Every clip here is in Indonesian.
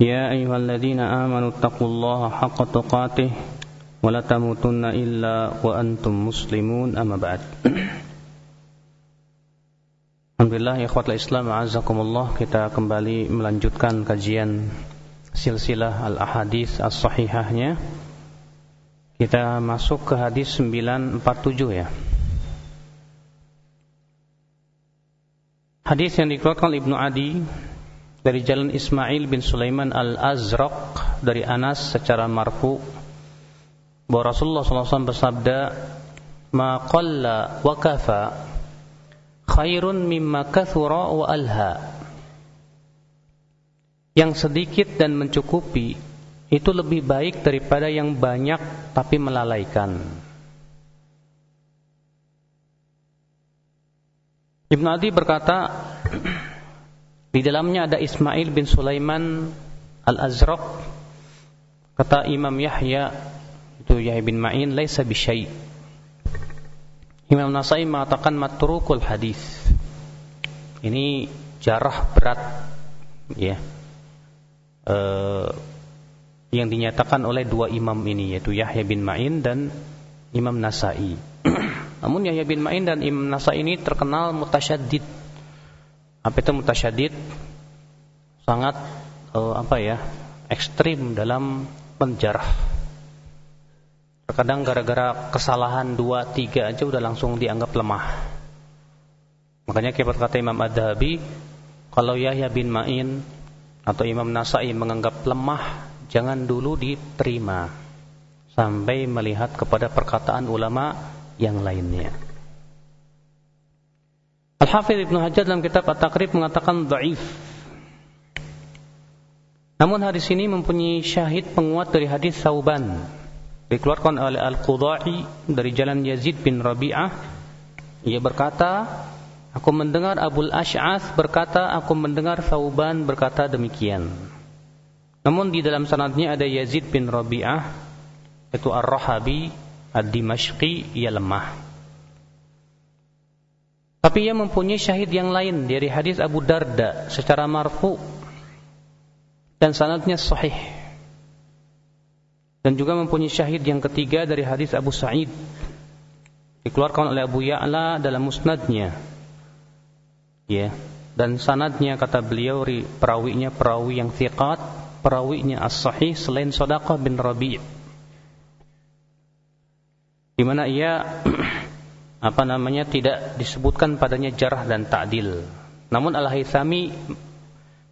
يا أيها الذين آمنوا اتقوا الله حق تقاته ولا تموتن إلا وأنتم مسلمون أما بعد Alhamdulillah ikhwatul Islam azakumullah kita kembali melanjutkan kajian silsilah al-ahadits as-sahihahnya kita masuk ke hadis 947 ya Hadis yang dikeluarkan Ibnu Adi dari jalan Ismail bin Sulaiman Al-Azraq dari Anas secara marfu. Bahwa Rasulullah SAW bersabda ma qalla wa kafa khairun mimma kathura wa alha. Yang sedikit dan mencukupi itu lebih baik daripada yang banyak tapi melalaikan. Ibn Adi berkata di dalamnya ada Ismail bin Sulaiman Al-Azraq. Kata Imam Yahya itu Yahya bin Ma'in laisa bisyai. Imam Nasai mengatakan matrukul hadis. Ini jarah berat ya. E, yang dinyatakan oleh dua imam ini yaitu Yahya bin Ma'in dan Imam Nasai. Namun Yahya bin Ma'in dan Imam Nasai ini terkenal mutasyaddid apa itu mutasyadid sangat uh, apa ya ekstrim dalam penjarah terkadang gara-gara kesalahan dua tiga aja udah langsung dianggap lemah. Makanya kita kata Imam Ad-Dhabi kalau Yahya bin Ma'in atau Imam Nasai menganggap lemah jangan dulu diterima. Sampai melihat kepada perkataan ulama yang lainnya Al-Hafidh Ibn Hajar dalam kitab At-Takrib mengatakan dhaif. Namun hadis ini mempunyai syahid penguat dari hadis Sauban. Dikeluarkan oleh Al-Qudai dari jalan Yazid bin Rabi'ah. Ia berkata, Aku mendengar Abul Ash'ath berkata, Aku mendengar Sauban berkata demikian. Namun di dalam sanadnya ada Yazid bin Rabi'ah, itu Ar-Rahabi, Ad-Dimashqi, ia lemah. Tapi ia mempunyai syahid yang lain dari hadis Abu Darda secara marfu dan sanadnya sahih. Dan juga mempunyai syahid yang ketiga dari hadis Abu Sa'id dikeluarkan oleh Abu Ya'la dalam musnadnya. Ya. Dan sanadnya kata beliau perawinya perawi yang thiqat, perawinya as-sahih selain Sadaqah bin Rabi'. Di mana ia apa namanya tidak disebutkan padanya jarah dan ta'dil. Namun Al-Haythami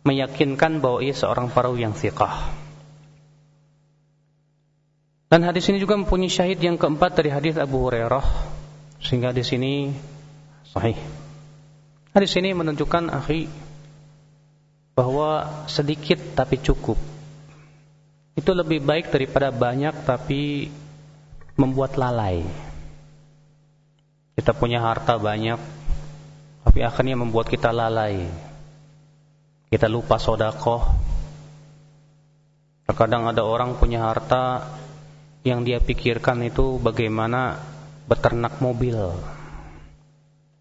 meyakinkan bahwa ia seorang perawi yang thiqah. Dan hadis ini juga mempunyai syahid yang keempat dari hadis Abu Hurairah sehingga di sini sahih. Hadis ini menunjukkan akhi bahwa sedikit tapi cukup. Itu lebih baik daripada banyak tapi membuat lalai. Kita punya harta banyak, tapi akhirnya membuat kita lalai. Kita lupa sodakoh. Terkadang ada orang punya harta yang dia pikirkan itu bagaimana beternak mobil.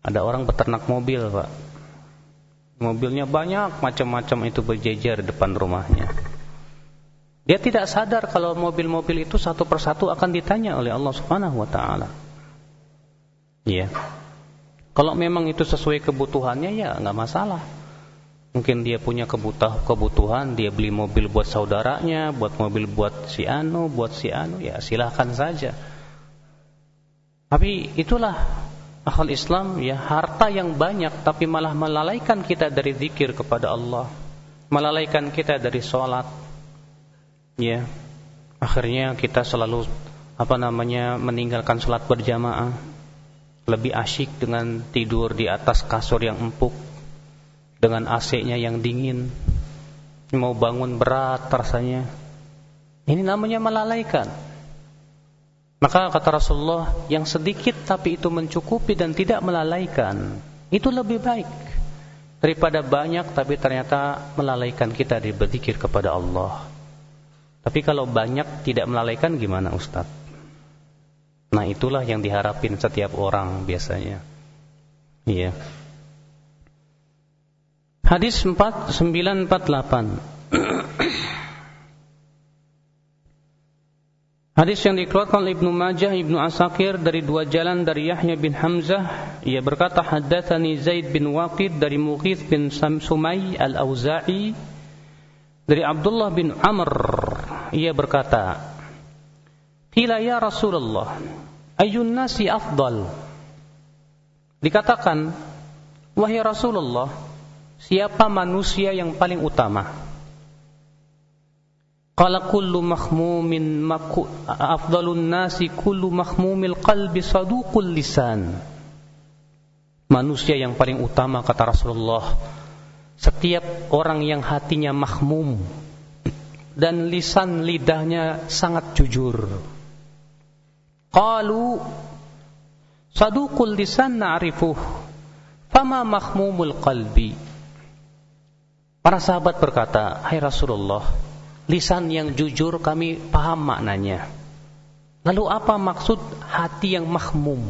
Ada orang beternak mobil, Pak. Mobilnya banyak, macam-macam itu berjejer depan rumahnya. Dia tidak sadar kalau mobil-mobil itu satu persatu akan ditanya oleh Allah Subhanahu wa taala. Iya. Kalau memang itu sesuai kebutuhannya ya nggak masalah. Mungkin dia punya kebutuh kebutuhan, dia beli mobil buat saudaranya, buat mobil buat si anu, buat si anu, ya silahkan saja. Tapi itulah akal Islam ya harta yang banyak tapi malah melalaikan kita dari zikir kepada Allah, melalaikan kita dari sholat. Ya, akhirnya kita selalu apa namanya meninggalkan sholat berjamaah lebih asyik dengan tidur di atas kasur yang empuk dengan AC-nya yang dingin mau bangun berat rasanya Ini namanya melalaikan. Maka kata Rasulullah, yang sedikit tapi itu mencukupi dan tidak melalaikan, itu lebih baik daripada banyak tapi ternyata melalaikan kita di berzikir kepada Allah. Tapi kalau banyak tidak melalaikan gimana Ustaz? Nah itulah yang diharapin setiap orang biasanya. Iya. Hadis 4948 Hadis yang dikeluarkan oleh Ibnu Majah, Ibnu Asakir dari dua jalan dari Yahya bin Hamzah, ia berkata haddatsani Zaid bin Waqid dari Mughith bin Sumay Al-Auza'i dari Abdullah bin Amr, ia berkata, "Qila ya Rasulullah, ayyun nasi afdal?" Dikatakan, "Wahai Rasulullah, siapa manusia yang paling utama?" Qala kullu mahmumin afdalun nasi kullu mahmumil qalbi saduqul lisan. Manusia yang paling utama kata Rasulullah setiap orang yang hatinya mahmum dan lisan lidahnya sangat jujur. Qalu saduqul lisan na'rifuh fama mahmumul qalbi. Para sahabat berkata, "Hai Rasulullah, lisan yang jujur kami paham maknanya. Lalu apa maksud hati yang mahmum?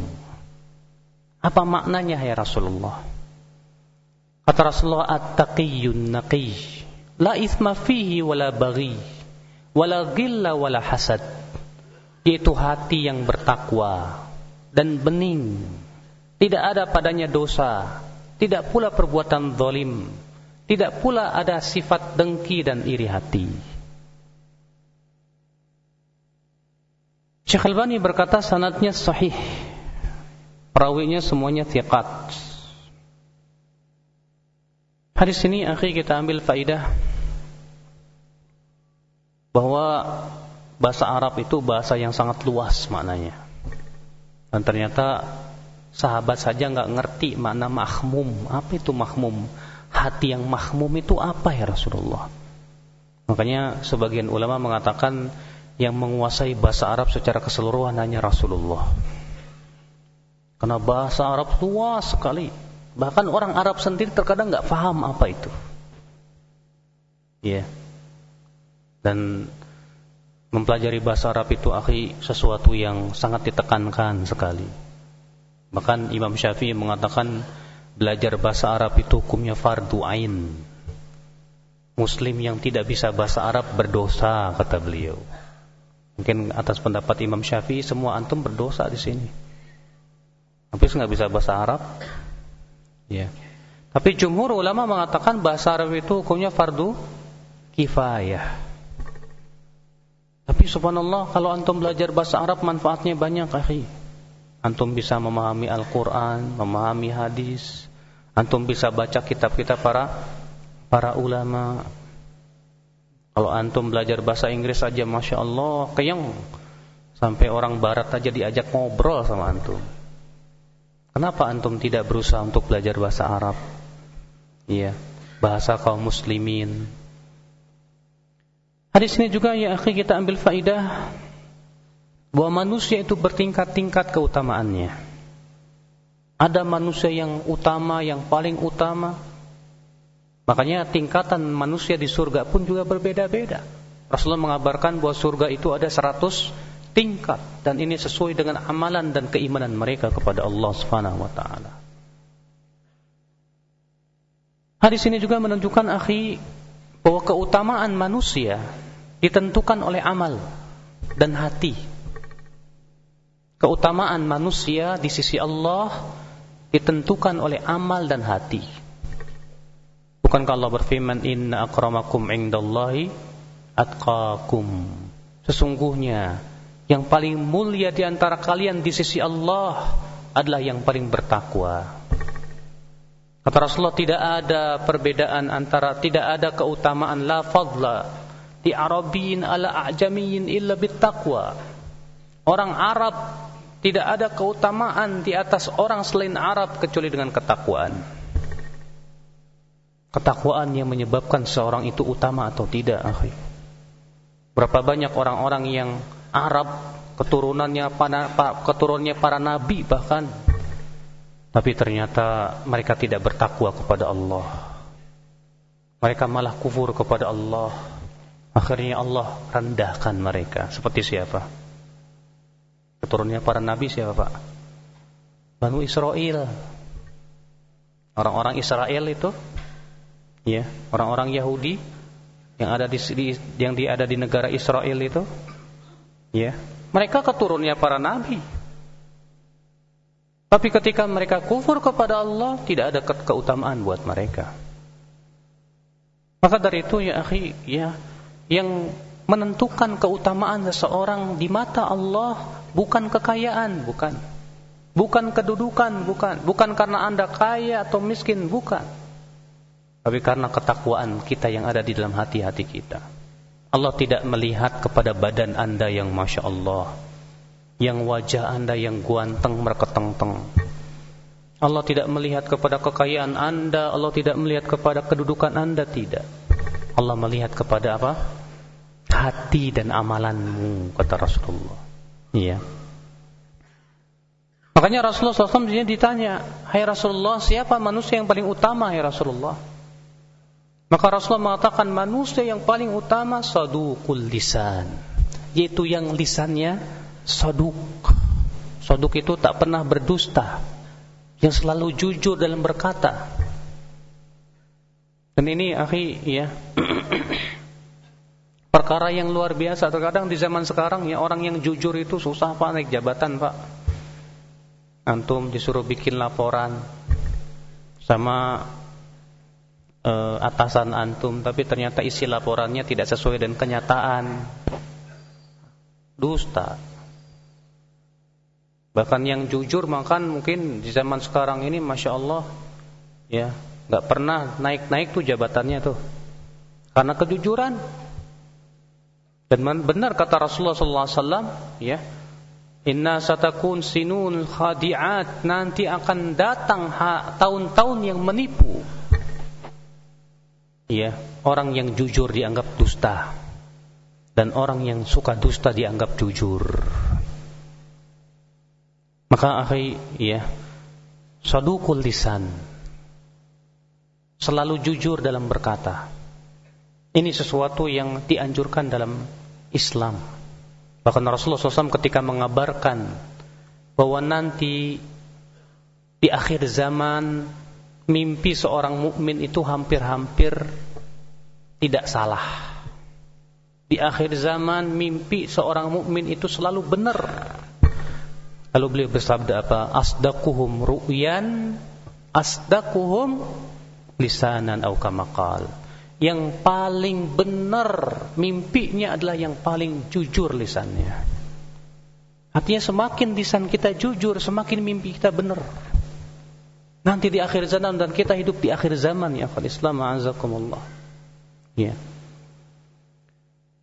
Apa maknanya ya Rasulullah? Kata Rasulullah at-taqiyyun naqi. La ithma fihi wala baghi. Wala ghilla wala hasad. Yaitu hati yang bertakwa dan bening. Tidak ada padanya dosa. Tidak pula perbuatan zalim. Tidak pula ada sifat dengki dan iri hati. Syekh Albani berkata sanatnya sahih. Perawinya semuanya thiqat. Hadis ini akhir kita ambil faidah bahwa bahasa Arab itu bahasa yang sangat luas maknanya. Dan ternyata sahabat saja nggak ngerti makna mahmum. Apa itu mahmum? Hati yang mahmum itu apa ya Rasulullah? Makanya sebagian ulama mengatakan yang menguasai bahasa Arab secara keseluruhan hanya Rasulullah. Karena bahasa Arab luas sekali. Bahkan orang Arab sendiri terkadang nggak paham apa itu. Ya. Yeah. Dan mempelajari bahasa Arab itu akhi sesuatu yang sangat ditekankan sekali. Bahkan Imam Syafi'i mengatakan belajar bahasa Arab itu hukumnya fardu ain. Muslim yang tidak bisa bahasa Arab berdosa kata beliau. Mungkin atas pendapat Imam Syafi'i semua antum berdosa di sini. Habis nggak bisa bahasa Arab? Ya. Tapi jumhur ulama mengatakan bahasa Arab itu hukumnya fardu kifayah. Tapi subhanallah kalau antum belajar bahasa Arab manfaatnya banyak, akhi. Antum bisa memahami Al-Qur'an, memahami hadis, antum bisa baca kitab-kitab para para ulama, kalau antum belajar bahasa Inggris saja Masya Allah kenyang. Sampai orang barat aja diajak ngobrol sama antum. Kenapa antum tidak berusaha untuk belajar bahasa Arab? Iya Bahasa kaum muslimin Hadis ini juga ya akhi kita ambil faidah bahwa manusia itu bertingkat-tingkat keutamaannya. Ada manusia yang utama, yang paling utama, Makanya tingkatan manusia di surga pun juga berbeda-beda. Rasulullah mengabarkan bahwa surga itu ada 100 tingkat dan ini sesuai dengan amalan dan keimanan mereka kepada Allah Subhanahu wa taala. Hadis ini juga menunjukkan akhi bahwa keutamaan manusia ditentukan oleh amal dan hati. Keutamaan manusia di sisi Allah ditentukan oleh amal dan hati. Bukankah Allah berfirman Inna akramakum indallahi atqakum Sesungguhnya Yang paling mulia di antara kalian di sisi Allah Adalah yang paling bertakwa Kata Rasulullah tidak ada perbedaan antara Tidak ada keutamaan La fadla Di Arabiyin ala a'jamiyin illa bittaqwa Orang Arab Tidak ada keutamaan di atas orang selain Arab Kecuali dengan ketakwaan Ketakwaan yang menyebabkan seorang itu utama atau tidak. Berapa banyak orang-orang yang Arab keturunannya para, keturunannya para nabi bahkan tapi ternyata mereka tidak bertakwa kepada Allah. Mereka malah kufur kepada Allah. Akhirnya Allah rendahkan mereka. Seperti siapa? Keturunannya para nabi siapa Pak? Banu Israel. Orang-orang Israel itu ya, orang-orang Yahudi yang ada di, yang di ada di negara Israel itu ya, mereka keturunannya para nabi. Tapi ketika mereka kufur kepada Allah, tidak ada ke keutamaan buat mereka. Maka dari itu ya akhi, ya, yang menentukan keutamaan seseorang di mata Allah bukan kekayaan, bukan. Bukan kedudukan, bukan. Bukan karena Anda kaya atau miskin, bukan. Tapi karena ketakwaan kita yang ada di dalam hati-hati kita. Allah tidak melihat kepada badan Anda yang Masya Allah. Yang wajah Anda yang guanteng merketeng-teng. Allah tidak melihat kepada kekayaan Anda. Allah tidak melihat kepada kedudukan Anda, tidak. Allah melihat kepada apa? Hati dan amalanmu, kata Rasulullah. Iya. Makanya Rasulullah SAW ditanya, Hai Rasulullah, siapa manusia yang paling utama, Hai Rasulullah? Maka Rasulullah mengatakan manusia yang paling utama sadukul lisan, yaitu yang lisannya saduk. Saduk itu tak pernah berdusta, yang selalu jujur dalam berkata. Dan ini akhi ya. Perkara yang luar biasa. Terkadang di zaman sekarang ya orang yang jujur itu susah pak naik jabatan pak. Antum disuruh bikin laporan sama uh, atasan antum tapi ternyata isi laporannya tidak sesuai dengan kenyataan. Dusta. Bahkan yang jujur makan mungkin di zaman sekarang ini masya Allah ya nggak pernah naik-naik tuh jabatannya tuh. Karena kejujuran. Dan benar kata Rasulullah SAW ya Inna satakun sinun khadi'at. Nanti akan datang tahun-tahun yang menipu. Iya, orang yang jujur dianggap dusta. Dan orang yang suka dusta dianggap jujur. Maka akhi, ya, sadukul lisan selalu jujur dalam berkata. Ini sesuatu yang dianjurkan dalam Islam. Bahkan Rasulullah SAW ketika mengabarkan bahwa nanti di akhir zaman mimpi seorang mukmin itu hampir-hampir tidak salah. Di akhir zaman mimpi seorang mukmin itu selalu benar. Lalu beliau bersabda apa? Asdaquhum ru'yan asdaquhum lisanan au kamaqal yang paling benar mimpinya adalah yang paling jujur lisannya. Artinya semakin lisan kita jujur, semakin mimpi kita benar. Nanti di akhir zaman dan kita hidup di akhir zaman ya akal Islam azakumullah. Ya.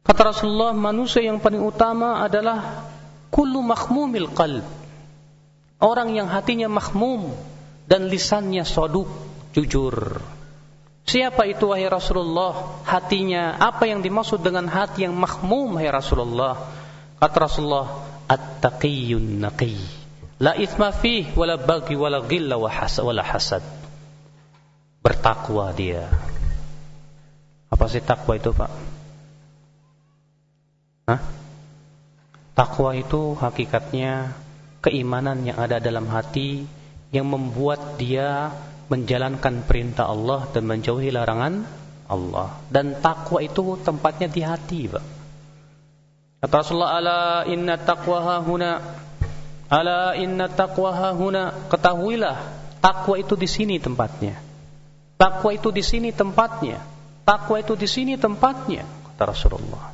Kata Rasulullah, manusia yang paling utama adalah kullu makhmumil qalb. Orang yang hatinya makhmum dan lisannya soduk, jujur. Siapa itu wahai Rasulullah? Hatinya apa yang dimaksud dengan hati yang makmum wahai Rasulullah? Kata Rasulullah, at-taqiyyun naqi. La ithma fih wala bagi wala ghilla wala hasad. Bertakwa dia. Apa sih takwa itu, Pak? Hah? Takwa itu hakikatnya keimanan yang ada dalam hati yang membuat dia menjalankan perintah Allah dan menjauhi larangan Allah. Dan takwa itu tempatnya di hati, Pak. Kata Rasulullah, "Ala inna taqwa huna." Ala inna taqwa huna. Ketahuilah, takwa itu di sini tempatnya. Takwa itu di sini tempatnya. Takwa itu di sini tempatnya, kata Rasulullah.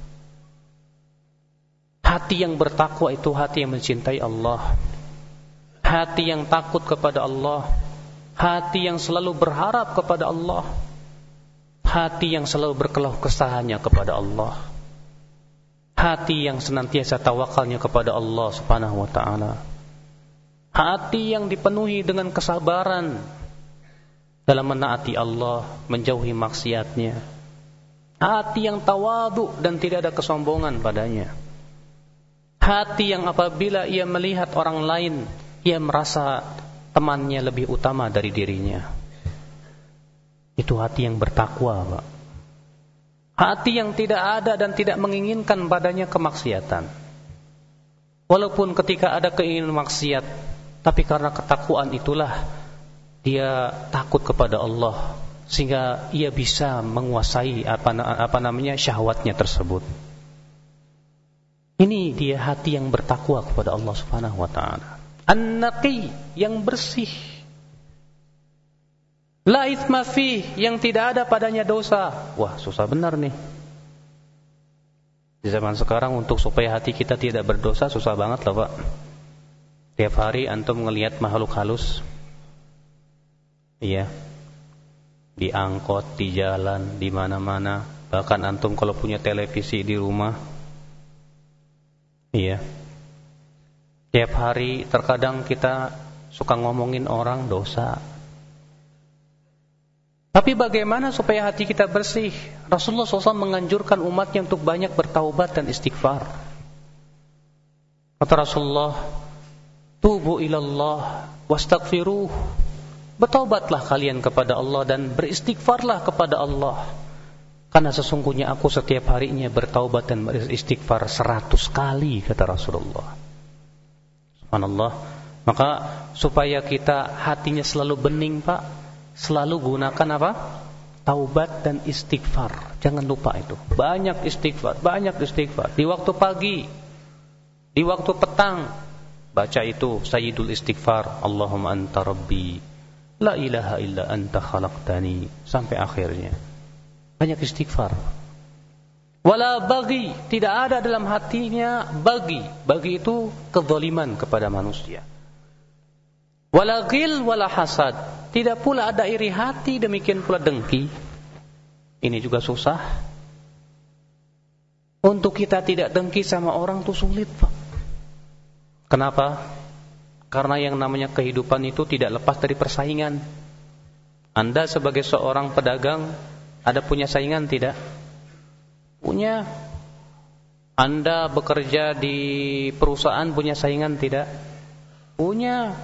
Hati yang bertakwa itu hati yang mencintai Allah. Hati yang takut kepada Allah hati yang selalu berharap kepada Allah, hati yang selalu berkeluh kesahnya kepada Allah, hati yang senantiasa tawakalnya kepada Allah Subhanahu wa taala. Hati yang dipenuhi dengan kesabaran dalam menaati Allah, menjauhi maksiatnya. Hati yang tawadu dan tidak ada kesombongan padanya. Hati yang apabila ia melihat orang lain, ia merasa temannya lebih utama dari dirinya. Itu hati yang bertakwa, Pak. Hati yang tidak ada dan tidak menginginkan padanya kemaksiatan. Walaupun ketika ada keinginan maksiat, tapi karena ketakwaan itulah dia takut kepada Allah sehingga ia bisa menguasai apa, apa namanya syahwatnya tersebut. Ini dia hati yang bertakwa kepada Allah Subhanahu wa taala. An-naqi yang bersih. La itsma yang tidak ada padanya dosa. Wah, susah benar nih. Di zaman sekarang untuk supaya hati kita tidak berdosa susah banget loh, Pak. Tiap hari antum ngelihat makhluk halus. Iya. Di angkot, di jalan, di mana-mana. Bahkan antum kalau punya televisi di rumah. Iya. Tiap hari terkadang kita suka ngomongin orang dosa. Tapi bagaimana supaya hati kita bersih? Rasulullah SAW menganjurkan umatnya untuk banyak bertaubat dan istighfar. Kata Rasulullah, Tubu ilallah wastaghfiruh. Bertaubatlah kalian kepada Allah dan beristighfarlah kepada Allah. Karena sesungguhnya aku setiap harinya bertaubat dan beristighfar seratus kali, kata Rasulullah. Subhanallah. Maka supaya kita hatinya selalu bening, Pak, selalu gunakan apa? Taubat dan istighfar. Jangan lupa itu. Banyak istighfar, banyak istighfar. Di waktu pagi, di waktu petang, baca itu Sayyidul Istighfar. Allahumma anta rabbi, la ilaha illa anta khalaqtani sampai akhirnya. Banyak istighfar. Wala bagi, tidak ada dalam hatinya bagi. Bagi itu kezaliman kepada manusia. Wala ghil wala hasad. Tidak pula ada iri hati, demikian pula dengki. Ini juga susah. Untuk kita tidak dengki sama orang itu sulit, Pak. Kenapa? Karena yang namanya kehidupan itu tidak lepas dari persaingan. Anda sebagai seorang pedagang ada punya saingan tidak? Punya. Anda bekerja di perusahaan punya saingan tidak? Punya.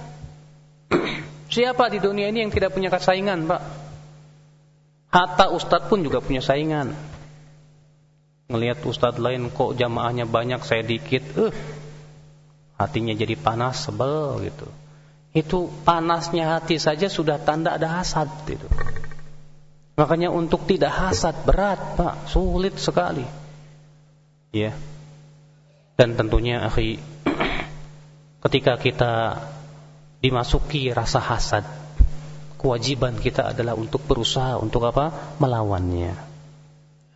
Siapa di dunia ini yang tidak punya saingan, Pak? Hatta ustadz pun juga punya saingan. Ngelihat ustadz lain kok jamaahnya banyak, saya dikit, uh, hatinya jadi panas, sebel gitu. Itu panasnya hati saja sudah tanda ada hasad itu. Makanya untuk tidak hasad berat, Pak, sulit sekali. Ya. Dan tentunya akhi ketika kita dimasuki rasa hasad kewajiban kita adalah untuk berusaha untuk apa? melawannya.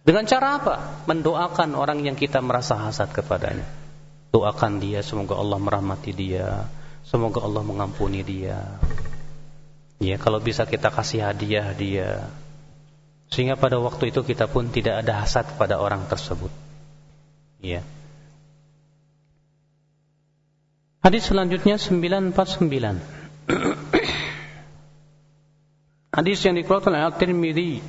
Dengan cara apa? Mendoakan orang yang kita merasa hasad kepadanya. Doakan dia semoga Allah merahmati dia, semoga Allah mengampuni dia. Ya, kalau bisa kita kasih hadiah dia. Sehingga pada waktu itu kita pun tidak ada hasad kepada orang tersebut. Ya. Hadis selanjutnya 949. Hadis yang dikeluarkan oleh At-Tirmidzi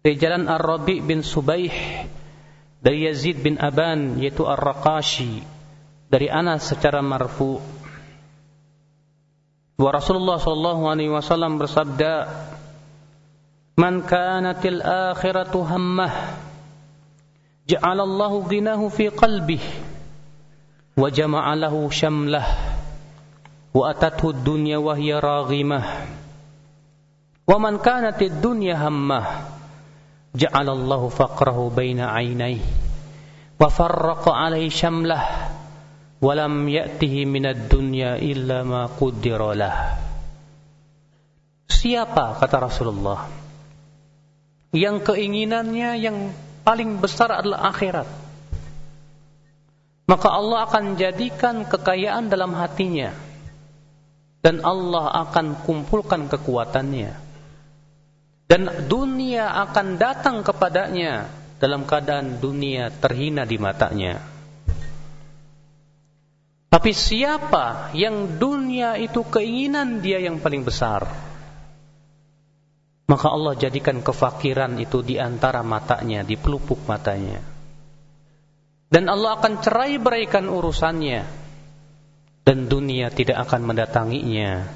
dari jalan Ar-Rabi bin Subaih dari Yazid bin Aban yaitu Ar-Raqashi dari Anas secara marfu wa Rasulullah sallallahu alaihi wasallam bersabda Man kanatil akhiratu hammah ja'alallahu ghinahu fi qalbihi wa jama'a lahu syamlah wa atathu dunya wa hiya raghimah. Wa man kanat ad-dunya hammah ja'ala Allahu faqrahu baina 'ainayhi wa farraqa 'alayhi syamlah wa lam ya'tihi min ad-dunya illa ma qaddara Siapa kata Rasulullah yang keinginannya yang paling besar adalah akhirat. Maka Allah akan jadikan kekayaan dalam hatinya. Dan Allah akan kumpulkan kekuatannya. Dan dunia akan datang kepadanya dalam keadaan dunia terhina di matanya. Tapi siapa yang dunia itu keinginan dia yang paling besar maka Allah jadikan kefakiran itu di antara matanya, di pelupuk matanya. Dan Allah akan cerai beraikan urusannya. Dan dunia tidak akan mendatanginya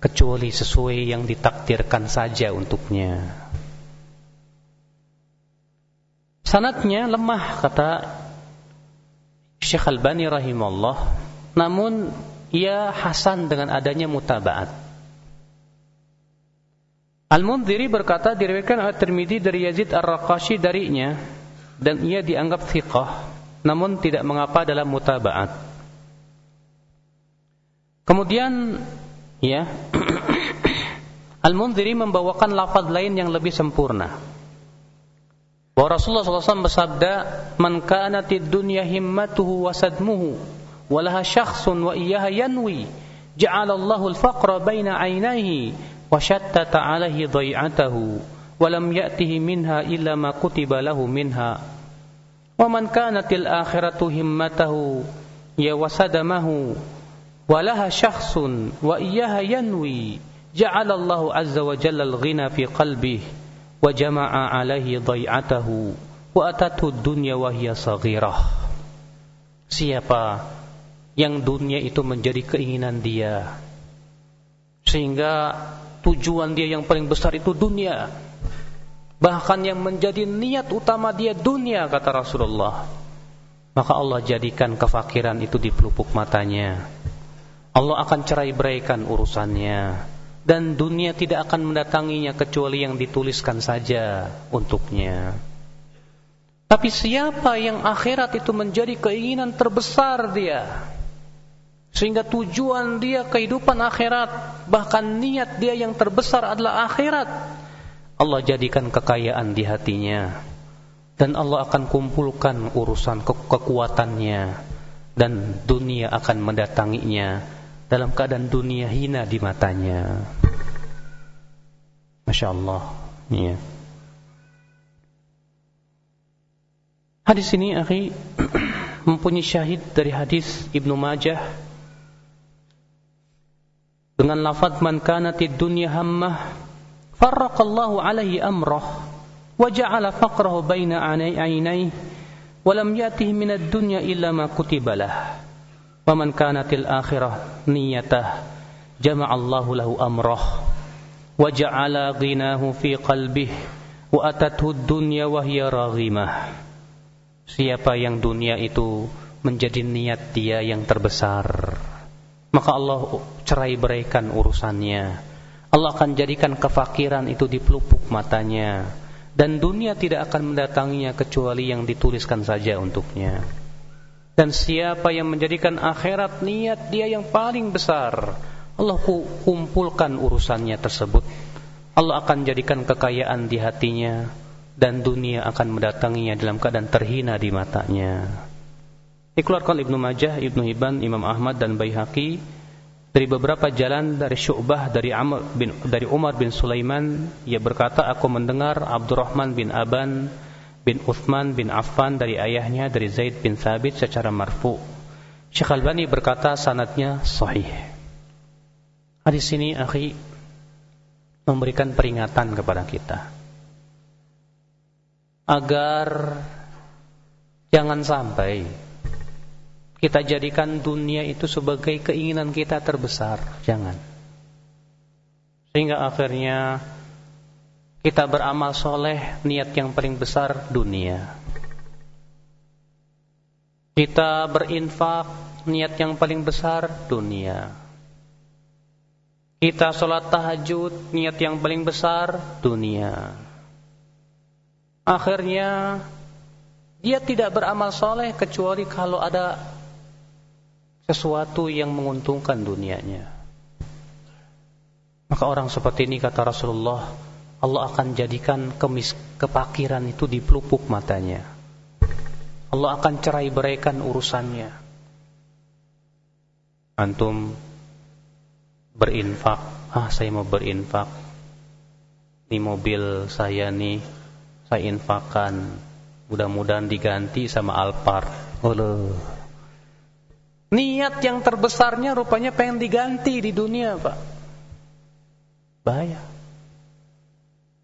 kecuali sesuai yang ditakdirkan saja untuknya. Sanatnya lemah kata Syekh Al-Bani rahimahullah, namun ia hasan dengan adanya mutabaat. Al-Mundhiri berkata diriwayatkan oleh Tirmidzi dari Yazid Ar-Raqashi darinya dan ia dianggap thiqah namun tidak mengapa dalam mutabaat. Kemudian ya Al-Mundhiri membawakan lafaz lain yang lebih sempurna. Bahwa Rasulullah SAW bersabda, "Man kanatid dunya himmatuhu wa sadmuhu, walaha syakhsun wa iyyaha yanwi, ja'alallahu al-faqra baina 'ainaihi وشتت عليه ضيعته ولم يأته منها إلا ما كتب له منها ومن كانت الآخرة همته وسدمه ولها شخص وإياها ينوي جعل الله عز وجل الغنى في قلبه وجمع عليه ضيعته وأتته الدنيا وهي صغيرة siapa yang dunia itu menjadi keinginan dia sehingga tujuan dia yang paling besar itu dunia. Bahkan yang menjadi niat utama dia dunia kata Rasulullah. Maka Allah jadikan kefakiran itu di pelupuk matanya. Allah akan cerai beraikan urusannya dan dunia tidak akan mendatanginya kecuali yang dituliskan saja untuknya. Tapi siapa yang akhirat itu menjadi keinginan terbesar dia? Sehingga tujuan dia kehidupan akhirat, bahkan niat dia yang terbesar adalah akhirat. Allah jadikan kekayaan di hatinya. Dan Allah akan kumpulkan urusan ke kekuatannya. Dan dunia akan mendatanginya dalam keadaan dunia hina di matanya. Masya Allah. Ya. Hadis ini, akhi, mempunyai syahid dari hadis Ibnu Majah dengan lafaz man kanatid dunya hammah farraqallahu alaihi amrah wa ja'ala faqrahu baina aynayhi wa lam yatihi min ad-dunya illa ma kutiba lah. Wa man kanatil akhirah niyatah jama'allahu lahu amrah wa ja'ala ghinahu fi qalbihi wa atathu ad-dunya wa hiya raghimah. Siapa yang dunia itu menjadi niat dia yang terbesar maka Allah cerai beraikan urusannya. Allah akan jadikan kefakiran itu di pelupuk matanya dan dunia tidak akan mendatanginya kecuali yang dituliskan saja untuknya. Dan siapa yang menjadikan akhirat niat dia yang paling besar, Allah kumpulkan urusannya tersebut. Allah akan jadikan kekayaan di hatinya dan dunia akan mendatanginya dalam keadaan terhina di matanya. Dikeluarkan Ibnu Majah, Ibnu Hibban, Imam Ahmad dan Baihaqi dari beberapa jalan dari Syu'bah dari Amr bin dari Umar bin Sulaiman ia berkata aku mendengar Abdurrahman bin Aban bin Uthman bin Affan dari ayahnya dari Zaid bin Thabit secara marfu. Syekh Albani berkata sanatnya sahih. Hadis ini akhi memberikan peringatan kepada kita agar jangan sampai kita jadikan dunia itu sebagai keinginan kita terbesar. Jangan. Sehingga akhirnya kita beramal soleh, niat yang paling besar dunia. Kita berinfak, niat yang paling besar dunia. Kita sholat tahajud, niat yang paling besar dunia. Akhirnya dia tidak beramal soleh kecuali kalau ada sesuatu yang menguntungkan dunianya. Maka orang seperti ini kata Rasulullah, Allah akan jadikan kemis kepakiran itu di pelupuk matanya. Allah akan cerai beraikan urusannya. Antum berinfak, ah saya mau berinfak. Ini mobil saya nih, saya infakkan. Mudah-mudahan diganti sama Alphard. Allah Niat yang terbesarnya rupanya pengen diganti di dunia, Pak. Bahaya.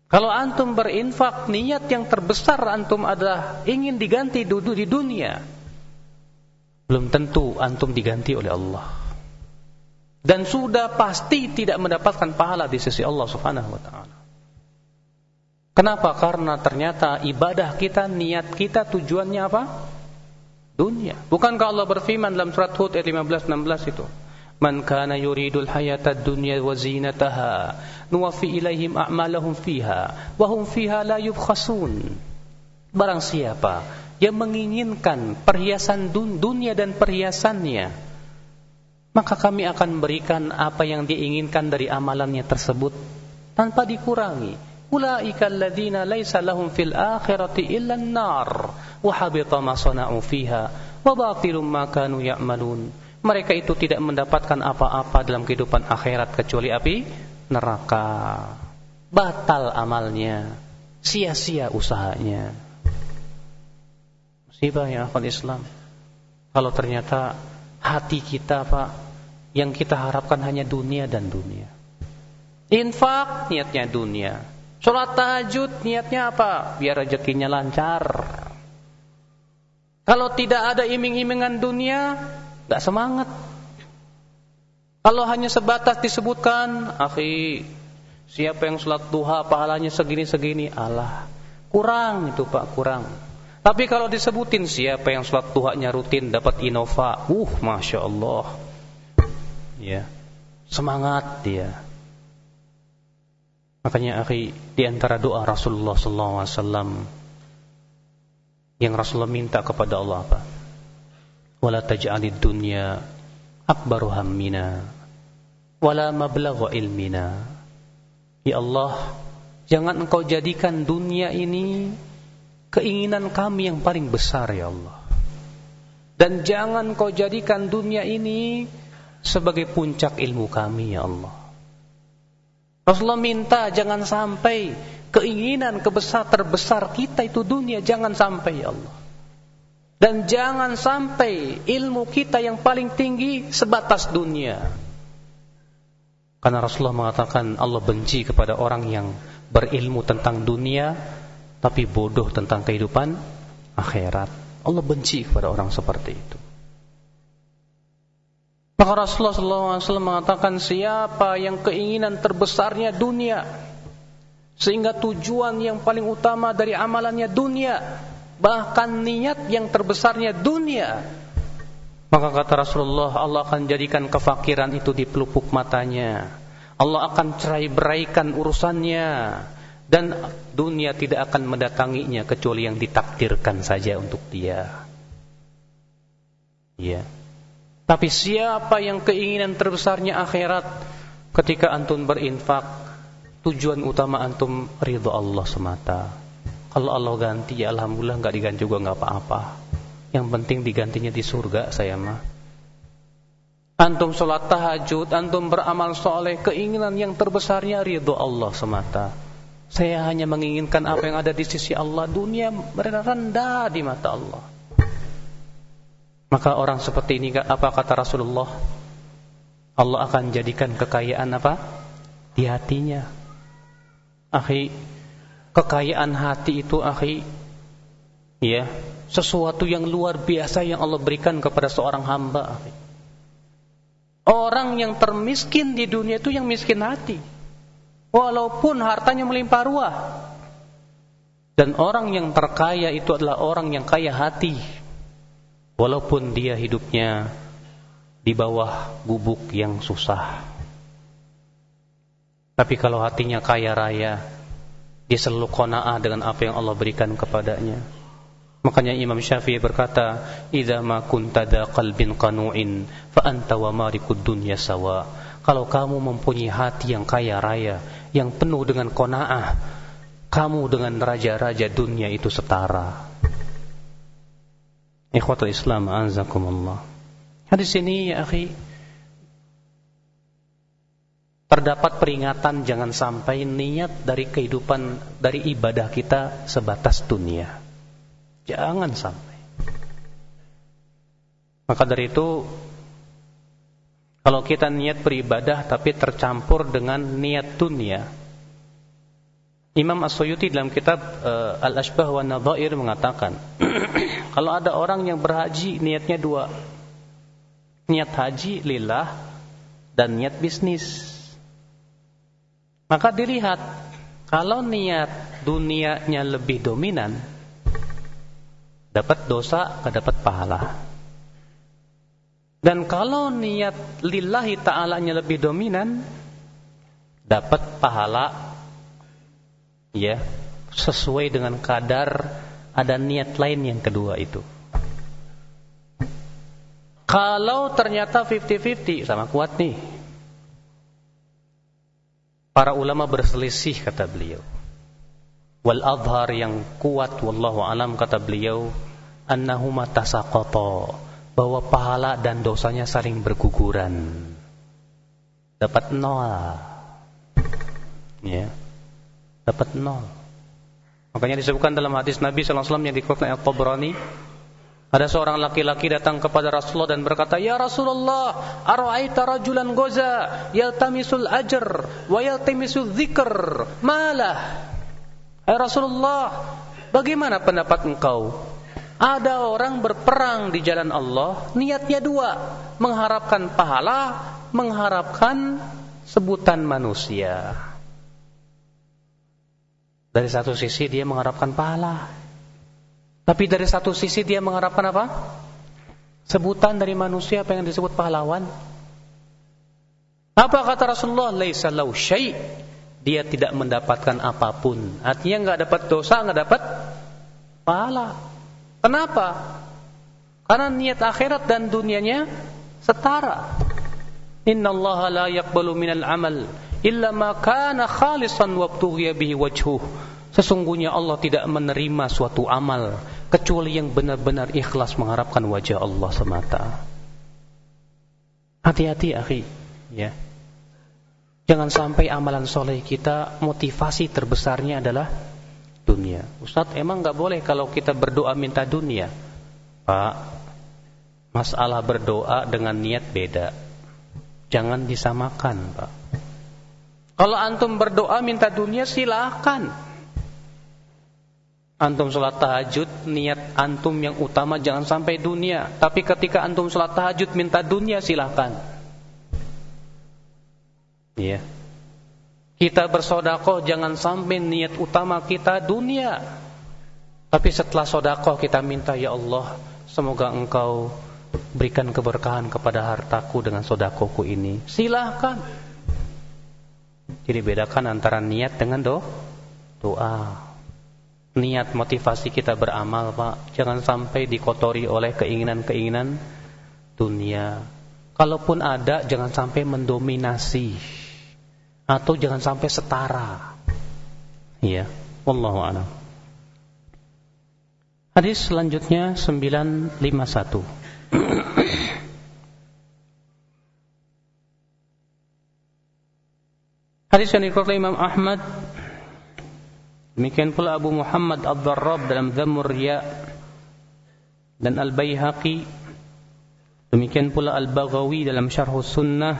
Kalau antum berinfak, niat yang terbesar antum adalah ingin diganti duduk di dunia. Belum tentu antum diganti oleh Allah. Dan sudah pasti tidak mendapatkan pahala di sisi Allah Subhanahu wa taala. Kenapa? Karena ternyata ibadah kita, niat kita tujuannya apa? Dunia. Bukankah Allah berfirman dalam surat Hud ayat 15 16 itu? Man kana yuridul hayata dunya wa zinataha nuwaffi ilaihim a'malahum fiha wa hum fiha la yubkhasun. Barang siapa yang menginginkan perhiasan dunia dan perhiasannya, maka kami akan berikan apa yang diinginkan dari amalannya tersebut tanpa dikurangi. Ulaika alladziina laisa lahum fil akhirati illa an-nar wa habita ma sana'u fiha wa batilum ma kanu ya'malun mereka itu tidak mendapatkan apa-apa dalam kehidupan akhirat kecuali api neraka. Batal amalnya, sia-sia usahanya. Musibah ya akal Islam. Kalau ternyata hati kita Pak yang kita harapkan hanya dunia dan dunia. Infak niatnya dunia. Sholat tahajud niatnya apa? Biar rezekinya lancar. Kalau tidak ada iming-imingan dunia, Gak semangat. Kalau hanya sebatas disebutkan, akhi, siapa yang sholat duha pahalanya segini-segini, Allah. Kurang itu Pak, kurang. Tapi kalau disebutin siapa yang sholat duhanya rutin dapat inova, uh, masya Allah, ya, semangat dia. Makanya akhi, di antara doa Rasulullah SAW yang Rasulullah minta kepada Allah apa? wala taj'alid dunya akbaru hammina wala mablagha ilmina. Ya Allah jangan engkau jadikan dunia ini keinginan kami yang paling besar ya Allah. Dan jangan engkau jadikan dunia ini sebagai puncak ilmu kami ya Allah Rasulullah minta jangan sampai keinginan kebesar terbesar kita itu dunia jangan sampai ya Allah dan jangan sampai ilmu kita yang paling tinggi sebatas dunia. Karena Rasulullah mengatakan Allah benci kepada orang yang berilmu tentang dunia tapi bodoh tentang kehidupan akhirat. Allah benci kepada orang seperti itu. Maka Rasulullah SAW mengatakan siapa yang keinginan terbesarnya dunia sehingga tujuan yang paling utama dari amalannya dunia bahkan niat yang terbesarnya dunia maka kata Rasulullah Allah akan jadikan kefakiran itu di pelupuk matanya. Allah akan cerai beraikan urusannya. Dan dunia tidak akan mendatanginya kecuali yang ditakdirkan saja untuk dia. Ya tapi siapa yang keinginan terbesarnya akhirat ketika antum berinfak tujuan utama antum ridho Allah semata kalau Allah ganti ya alhamdulillah nggak diganti juga nggak apa-apa. Yang penting digantinya di surga saya mah. Antum sholat tahajud, antum beramal soleh, keinginan yang terbesarnya ridho Allah semata. Saya hanya menginginkan apa yang ada di sisi Allah. Dunia rendah di mata Allah. Maka orang seperti ini apa kata Rasulullah? Allah akan jadikan kekayaan apa? Di hatinya. Akhi, kekayaan hati itu akhi ya sesuatu yang luar biasa yang Allah berikan kepada seorang hamba akhi. orang yang termiskin di dunia itu yang miskin hati walaupun hartanya melimpah ruah dan orang yang terkaya itu adalah orang yang kaya hati walaupun dia hidupnya di bawah gubuk yang susah tapi kalau hatinya kaya raya dia selalu qanaah dengan apa yang Allah berikan kepadanya. Makanya Imam Syafi'i berkata, "Idza ma kunta dha qalbin qanu'in fa anta wa marikud dunya sawa." Kalau kamu mempunyai hati yang kaya raya, yang penuh dengan qanaah, kamu dengan raja-raja dunia itu setara. Ikhwatul Islam, anzakumullah. Hadis ini ya akhi terdapat peringatan jangan sampai niat dari kehidupan dari ibadah kita sebatas dunia. Jangan sampai. Maka dari itu kalau kita niat beribadah tapi tercampur dengan niat dunia Imam As-Suyuti dalam kitab uh, Al-Ashbah wa Nadhair mengatakan, kalau ada orang yang berhaji niatnya dua. Niat haji lillah dan niat bisnis. Maka dilihat kalau niat dunianya lebih dominan dapat dosa, dapat pahala. Dan kalau niat lillahi ta'alanya lebih dominan dapat pahala ya sesuai dengan kadar ada niat lain yang kedua itu. Kalau ternyata 50-50 sama kuat nih. Para ulama berselisih kata beliau. Wal adhar yang kuat wallahu alam kata beliau annahuma tasaqata bahwa pahala dan dosanya saling berguguran. Dapat nol. Ya dapat nol. Makanya disebutkan dalam hadis Nabi SAW yang dikutip Al-Tabrani, ada seorang laki-laki datang kepada Rasulullah dan berkata, "Ya Rasulullah, ara'aita rajulan goza yaltamisul ajr wa yaltamisul dzikr, malah?" Hai Rasulullah, bagaimana pendapat engkau? Ada orang berperang di jalan Allah, niatnya dua, mengharapkan pahala, mengharapkan sebutan manusia. Dari satu sisi dia mengharapkan pahala. Tapi dari satu sisi dia mengharapkan apa? Sebutan dari manusia pengen disebut pahlawan. Apa kata Rasulullah? Laisa lau syai' dia tidak mendapatkan apa pun. Artinya nggak dapat dosa, nggak dapat pahala. Kenapa? Karena niat akhirat dan dunianya setara. Inna Allah la yaqbalu minal amal illa ma kana khalisan wabtughiya bihi wajhuh. Sesungguhnya Allah tidak menerima suatu amal kecuali yang benar-benar ikhlas mengharapkan wajah Allah semata. Hati-hati akhi, ya. Jangan sampai amalan soleh kita motivasi terbesarnya adalah dunia. Ustadz emang nggak boleh kalau kita berdoa minta dunia. Pak, masalah berdoa dengan niat beda. Jangan disamakan, Pak. Kalau antum berdoa minta dunia silahkan. Antum sholat tahajud, niat antum yang utama jangan sampai dunia. Tapi ketika antum sholat tahajud minta dunia silahkan. Iya. Kita bersodakoh jangan sampai niat utama kita dunia. Tapi setelah sodakoh kita minta ya Allah, semoga engkau berikan keberkahan kepada hartaku dengan sodakohku ini. Silahkan. Jadi bedakan antara niat dengan do doa. Niat motivasi kita beramal, Pak. Jangan sampai dikotori oleh keinginan-keinginan dunia. Kalaupun ada, jangan sampai mendominasi. Atau jangan sampai setara. Iya, wallahu a'lam. Hadis selanjutnya 951. Hadis yang dikeluarkan Imam Ahmad. Demikian pula Abu Muhammad Ad-Dharrab dalam Dhammur Riya dan Al-Baihaqi. Demikian pula Al-Baghawi dalam Syarh Sunnah.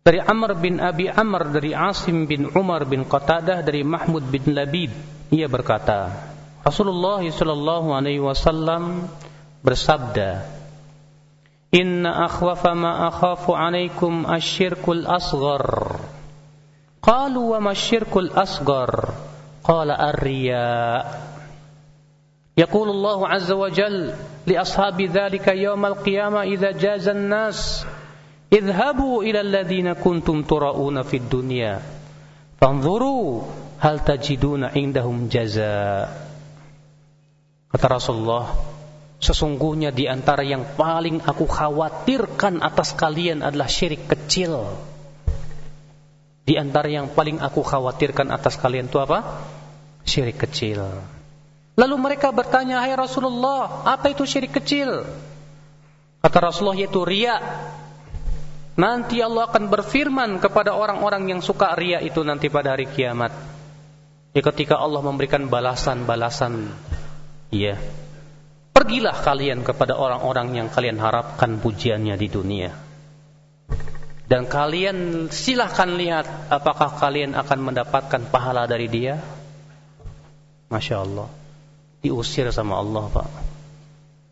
Dari Amr bin Abi Amr dari Asim bin Umar bin Qatadah dari Mahmud bin Labid ia berkata Rasulullah sallallahu alaihi wasallam bersabda إن أخوف ما أخاف عليكم الشرك الأصغر. قالوا وما الشرك الأصغر؟ قال الرياء. يقول الله عز وجل لأصحاب ذلك يوم القيامة إذا جاز الناس اذهبوا إلى الذين كنتم تراؤون في الدنيا. فانظروا هل تجدون عندهم جزاء. Kata Rasulullah Sesungguhnya di antara yang paling aku khawatirkan atas kalian adalah syirik kecil. Di antara yang paling aku khawatirkan atas kalian itu apa? Syirik kecil. Lalu mereka bertanya, "Hai Rasulullah, apa itu syirik kecil?" Kata Rasulullah yaitu riya. Nanti Allah akan berfirman kepada orang-orang yang suka riya itu nanti pada hari kiamat. Ya ketika Allah memberikan balasan-balasan. Ya, Pergilah kalian kepada orang-orang yang kalian harapkan pujiannya di dunia. Dan kalian silahkan lihat apakah kalian akan mendapatkan pahala dari dia. Masya Allah. Diusir sama Allah Pak.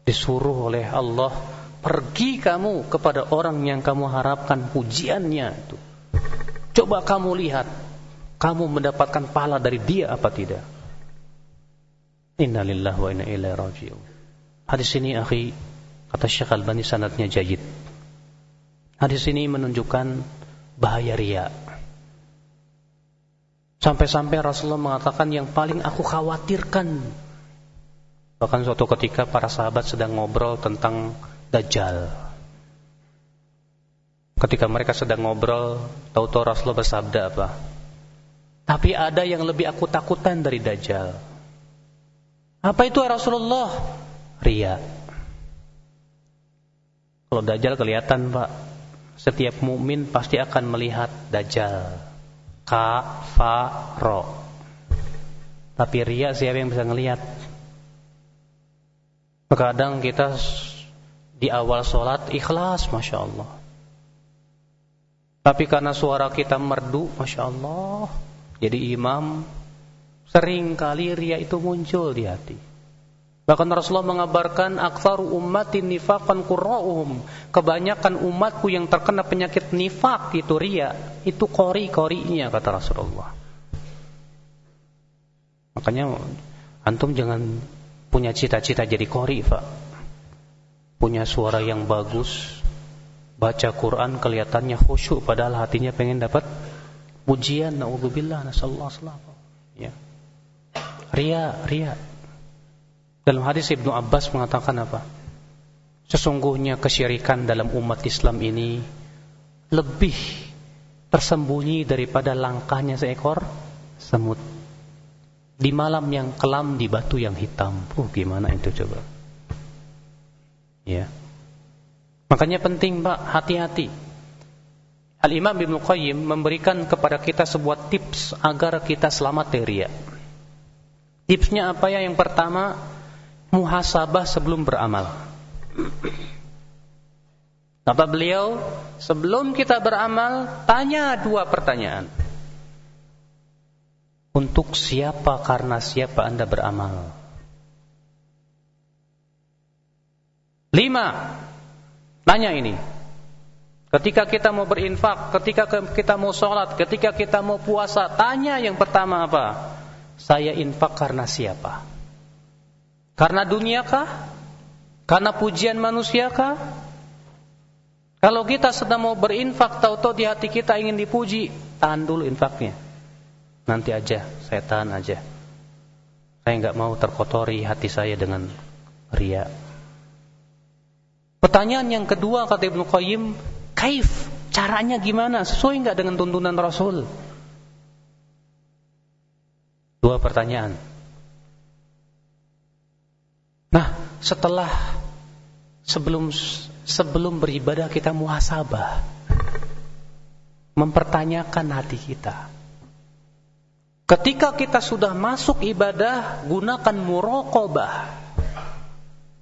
Disuruh oleh Allah. Pergi kamu kepada orang yang kamu harapkan pujiannya itu. Coba kamu lihat. Kamu mendapatkan pahala dari dia apa tidak. Innalillah wa inna ilaihi raji'un. Hadis ini akhi kata Syekh Al-Bani sanadnya jayid. Hadis ini menunjukkan bahaya ria. Sampai-sampai Rasulullah mengatakan yang paling aku khawatirkan. Bahkan suatu ketika para sahabat sedang ngobrol tentang Dajjal. Ketika mereka sedang ngobrol, tahu-tahu Rasulullah bersabda apa? Tapi ada yang lebih aku takutan dari Dajjal. Apa itu Rasulullah? Ria. Kalau Dajjal kelihatan, Pak setiap mukmin pasti akan melihat dajjal. Kafaro. Tapi ria siapa yang bisa ngelihat? Terkadang kita di awal sholat ikhlas, masya Allah. Tapi karena suara kita merdu, masya Allah, jadi imam sering kali ria itu muncul di hati. Bahkan Rasulullah mengabarkan aktsaru ummatin nifaqan qurra'uhum. Kebanyakan umatku yang terkena penyakit nifak itu ria, itu kori-korinya kata Rasulullah. Makanya antum jangan punya cita-cita jadi kori, Pak. Punya suara yang bagus, baca Quran kelihatannya khusyuk padahal hatinya pengen dapat pujian. Nauzubillah, nasallallahu alaihi Ya. Ria, ria. Dalam hadis Ibnu Abbas mengatakan apa? Sesungguhnya kesyirikan dalam umat Islam ini lebih tersembunyi daripada langkahnya seekor semut di malam yang kelam di batu yang hitam. Uh, gimana itu coba? Ya. Makanya penting Pak, hati-hati. Al-Imam Ibnu Qayyim memberikan kepada kita sebuah tips agar kita selamat dari riya. Tipsnya apa ya? Yang pertama, muhasabah sebelum beramal. Kata beliau, sebelum kita beramal, tanya dua pertanyaan. Untuk siapa karena siapa Anda beramal? Lima, tanya ini. Ketika kita mau berinfak, ketika kita mau sholat, ketika kita mau puasa, tanya yang pertama apa? Saya infak karena siapa? Karena dunia kah? Karena pujian manusia kah? Kalau kita sedang mau berinfak, tahu-tahu di hati kita ingin dipuji, tahan dulu infaknya. Nanti aja, saya tahan aja. Saya nggak mau terkotori hati saya dengan ria. Pertanyaan yang kedua kata Ibnu Qayyim, kaif? Caranya gimana? Sesuai nggak dengan tuntunan Rasul? Dua pertanyaan. Nah, setelah sebelum sebelum beribadah kita muhasabah. Mempertanyakan hati kita. Ketika kita sudah masuk ibadah, gunakan muraqabah.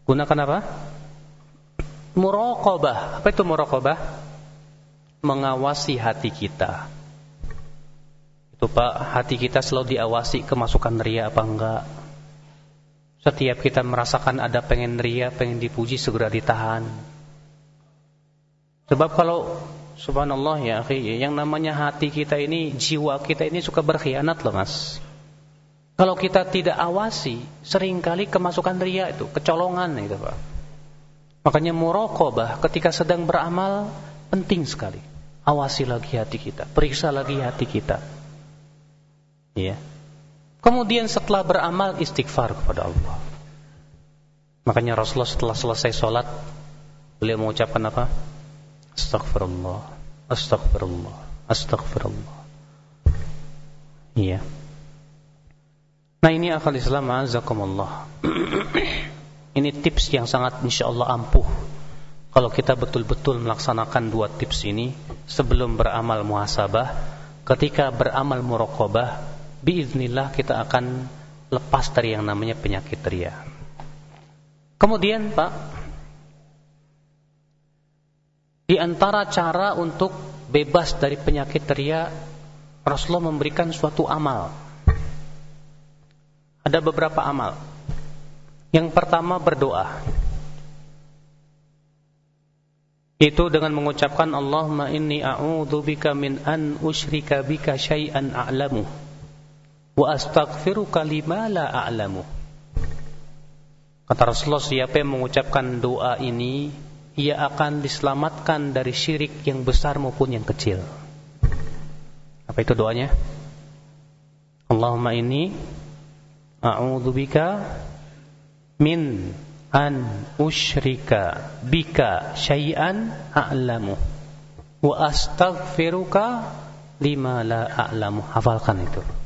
Gunakan apa? Muraqabah. Apa itu muraqabah? Mengawasi hati kita. Itu Pak, hati kita selalu diawasi kemasukan ria apa enggak setiap kita merasakan ada pengen ria, pengen dipuji, segera ditahan. Sebab kalau subhanallah ya yang namanya hati kita ini, jiwa kita ini suka berkhianat loh mas. Kalau kita tidak awasi, sering kali kemasukan ria itu, kecolongan itu Pak. Makanya muraqabah ketika sedang beramal penting sekali. Awasi lagi hati kita, periksa lagi hati kita. Ya. Kemudian setelah beramal istighfar kepada Allah. Makanya Rasulullah setelah selesai sholat beliau mengucapkan apa? Astaghfirullah, Astaghfirullah, Astaghfirullah. Iya. Nah ini akal Islam azakumullah. ini tips yang sangat insya Allah ampuh. Kalau kita betul-betul melaksanakan dua tips ini sebelum beramal muhasabah, ketika beramal muraqabah, biiznillah kita akan lepas dari yang namanya penyakit ria. Kemudian Pak, di antara cara untuk bebas dari penyakit ria, Rasulullah memberikan suatu amal. Ada beberapa amal. Yang pertama berdoa. Itu dengan mengucapkan Allahumma inni a'udzubika min an usyrika bika syai'an a'lamu wa astaghfiruka lima la a'lamu. Kata Rasulullah siapa yang mengucapkan doa ini ia akan diselamatkan dari syirik yang besar maupun yang kecil. Apa itu doanya? Allahumma inni a'udzubika min an usyrika bika syai'an a'lamu wa astaghfiruka lima la a'lamu. Hafalkan itu.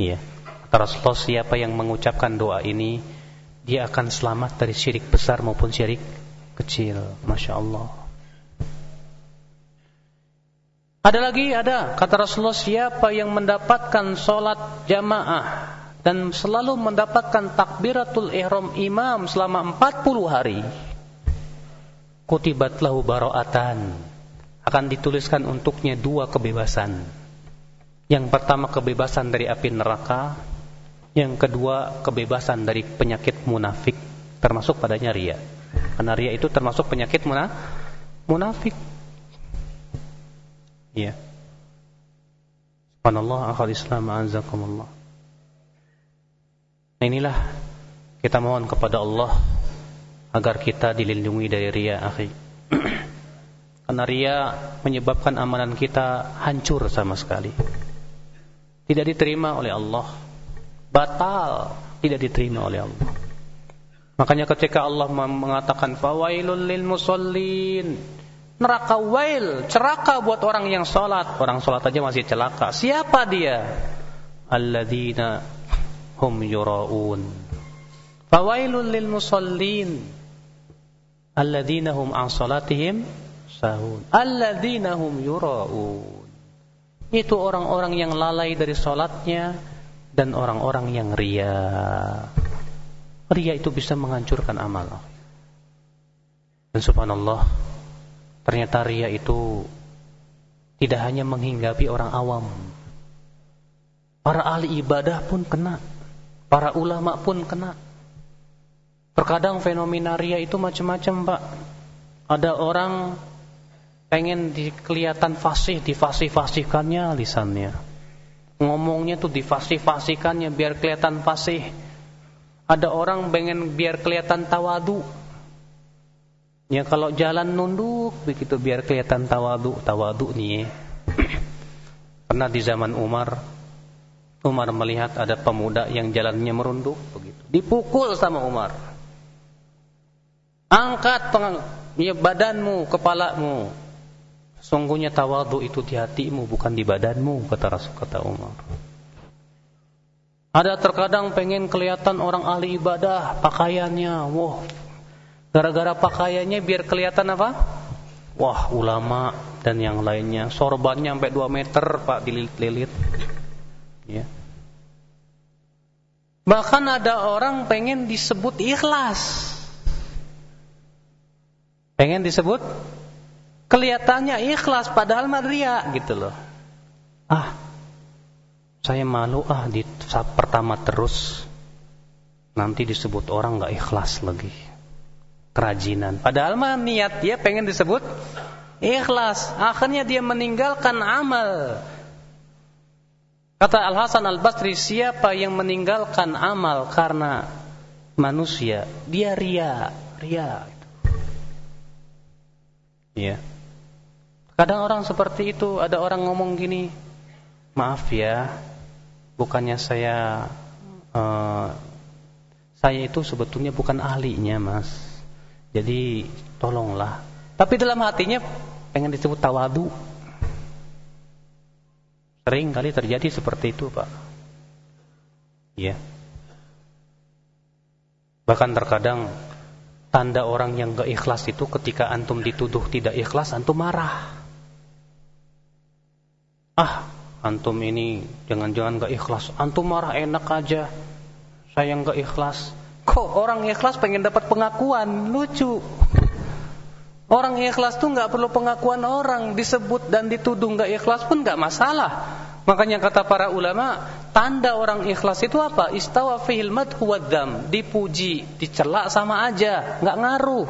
Iya. Kata Rasulullah siapa yang mengucapkan doa ini dia akan selamat dari syirik besar maupun syirik kecil. Masya Allah. Ada lagi ada kata Rasulullah siapa yang mendapatkan solat jamaah dan selalu mendapatkan takbiratul ihram imam selama 40 hari kutibat lahu akan dituliskan untuknya dua kebebasan yang pertama kebebasan dari api neraka yang kedua, kebebasan dari penyakit munafik termasuk padanya ria. Karena ria itu termasuk penyakit muna, munafik. Iya. Subhanallah akhal Islam anzakumullah. Nah inilah kita mohon kepada Allah agar kita dilindungi dari ria, akhi. Karena ria menyebabkan amalan kita hancur sama sekali. Tidak diterima oleh Allah batal, tidak diterima oleh Allah. Makanya ketika Allah mengatakan fawailul lil musallin, neraka wail, celaka buat orang yang salat. Orang salat aja masih celaka. Siapa dia? Alladzina hum yuraun. Fawailul lil musallin alladzina hum an salatihim sahun. Alladzina hum yuraun. Itu orang-orang yang lalai dari salatnya, dan orang-orang yang ria. Ria itu bisa menghancurkan amal. Dan subhanallah, ternyata ria itu tidak hanya menghinggapi orang awam. Para ahli ibadah pun kena. Para ulama pun kena. Terkadang fenomena ria itu macam-macam, Pak. Ada orang pengen dikelihatan fasih, difasih-fasihkannya lisannya ngomongnya tuh difasih-fasihkannya biar kelihatan fasih. Ada orang pengen biar kelihatan tawadu. Ya kalau jalan nunduk begitu biar kelihatan tawadu, tawadu nih. Pernah di zaman Umar, Umar melihat ada pemuda yang jalannya merunduk begitu. Dipukul sama Umar. Angkat ya, badanmu, kepalamu. Sungguhnya tawadu itu di hatimu bukan di badanmu kata Rasul kata Umar. Ada terkadang pengen kelihatan orang ahli ibadah pakaiannya, wah gara-gara pakaiannya biar kelihatan apa? Wah ulama dan yang lainnya sorbannya sampai 2 meter pak dililit-lilit. Ya. Bahkan ada orang pengen disebut ikhlas. Pengen disebut Kelihatannya ikhlas padahal maria gitu loh. Ah, saya malu ah di saat pertama terus nanti disebut orang nggak ikhlas lagi. Kerajinan. Padahal mah niat dia pengen disebut ikhlas. Akhirnya dia meninggalkan amal. Kata Al Hasan Al Basri, siapa yang meninggalkan amal karena manusia, dia ria, ria. Iya. Kadang orang seperti itu, ada orang ngomong gini, maaf ya, bukannya saya, uh, saya itu sebetulnya bukan ahlinya mas, jadi tolonglah. Tapi dalam hatinya pengen disebut tawadu. Sering kali terjadi seperti itu pak. Iya. Bahkan terkadang tanda orang yang gak ikhlas itu ketika antum dituduh tidak ikhlas, antum marah ah antum ini jangan-jangan gak ikhlas. Antum marah enak aja. Saya gak ikhlas. Kok orang ikhlas pengen dapat pengakuan? Lucu. Orang ikhlas tuh nggak perlu pengakuan orang, disebut dan dituduh nggak ikhlas pun nggak masalah. Makanya kata para ulama, tanda orang ikhlas itu apa? Istawa fihil madhu dipuji, dicela sama aja, nggak ngaruh.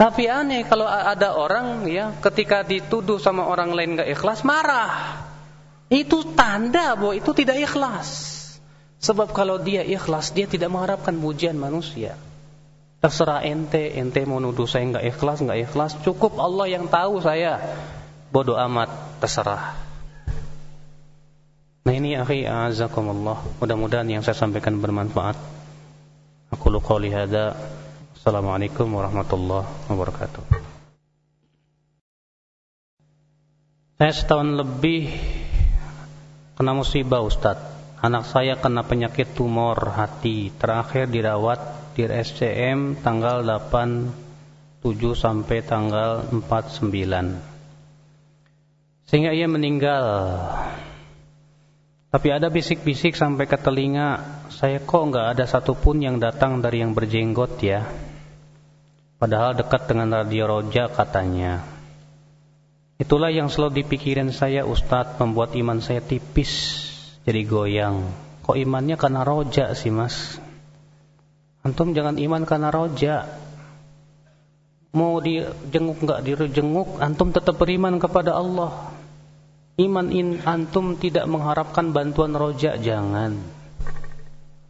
Tapi aneh kalau ada orang ya ketika dituduh sama orang lain nggak ikhlas marah. Itu tanda bahwa itu tidak ikhlas. Sebab kalau dia ikhlas, dia tidak mengharapkan pujian manusia. Terserah ente, ente mau nuduh saya nggak ikhlas, nggak ikhlas, cukup Allah yang tahu saya. Bodoh amat, terserah. Nah ini akhi azakumullah. Mudah-mudahan yang saya sampaikan bermanfaat. Aku qouli hadza. Assalamualaikum warahmatullahi wabarakatuh. Saya setahun lebih kena musibah Ustadz. Anak saya kena penyakit tumor hati. Terakhir dirawat di SCM tanggal 8 7 sampai tanggal 4 9 sehingga ia meninggal tapi ada bisik-bisik sampai ke telinga saya kok nggak ada satupun yang datang dari yang berjenggot ya padahal dekat dengan radio roja katanya itulah yang selalu dipikirin saya Ustadz membuat iman saya tipis jadi goyang kok imannya karena roja sih mas Antum jangan iman karena roja. Mau dijenguk enggak dijenguk, antum tetap beriman kepada Allah. Iman in antum tidak mengharapkan bantuan roja, jangan.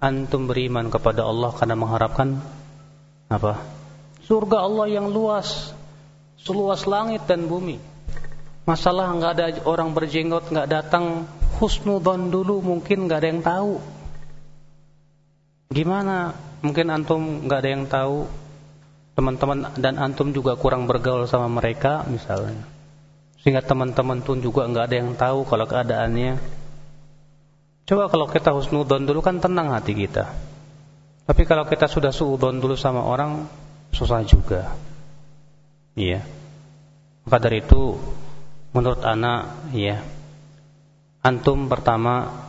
Antum beriman kepada Allah karena mengharapkan apa? Surga Allah yang luas, seluas langit dan bumi. Masalah enggak ada orang berjenggot enggak datang. Husnudzon dulu mungkin enggak ada yang tahu. Gimana? Mungkin antum nggak ada yang tahu. Teman-teman dan antum juga kurang bergaul sama mereka misalnya. Sehingga teman-teman pun juga nggak ada yang tahu kalau keadaannya. Coba kalau kita husnudon dulu kan tenang hati kita. Tapi kalau kita sudah suudon dulu sama orang susah juga iya maka dari itu menurut anak ya antum pertama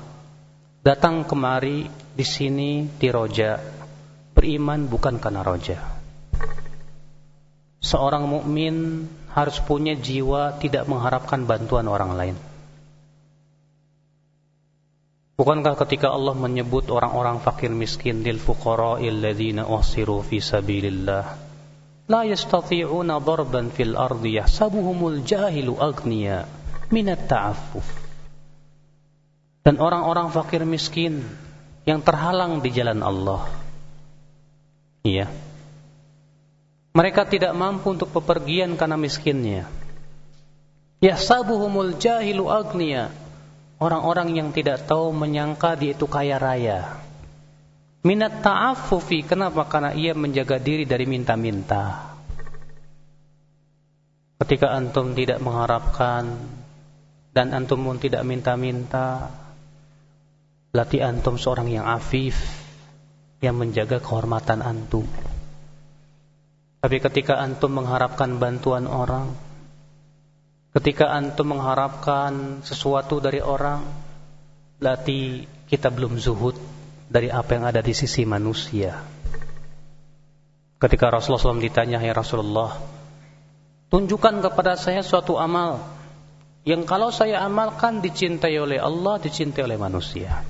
datang kemari di sini di Roja beriman bukan karena roja. Seorang mukmin harus punya jiwa tidak mengharapkan bantuan orang lain. Bukankah ketika Allah menyebut orang-orang fakir miskin lil fuqara'il ladzina uhsiru fi sabilillah la yastati'una darban fil ardi yahsabuhumul jahilu aghniya minat ta'affuf dan orang-orang fakir miskin yang terhalang di jalan Allah Iya. Mereka tidak mampu untuk bepergian karena miskinnya. Yahsabuhumul jahilu agniya. Orang-orang yang tidak tahu menyangka dia itu kaya raya. Minat ta'affufi. Kenapa? Karena ia menjaga diri dari minta-minta. Ketika antum tidak mengharapkan dan antum pun tidak minta-minta, berarti antum seorang yang afif, yang menjaga kehormatan antum. Tapi ketika antum mengharapkan bantuan orang, ketika antum mengharapkan sesuatu dari orang, berarti kita belum zuhud dari apa yang ada di sisi manusia. Ketika Rasulullah SAW ditanya, Ya Rasulullah, tunjukkan kepada saya suatu amal yang kalau saya amalkan dicintai oleh Allah, dicintai oleh manusia.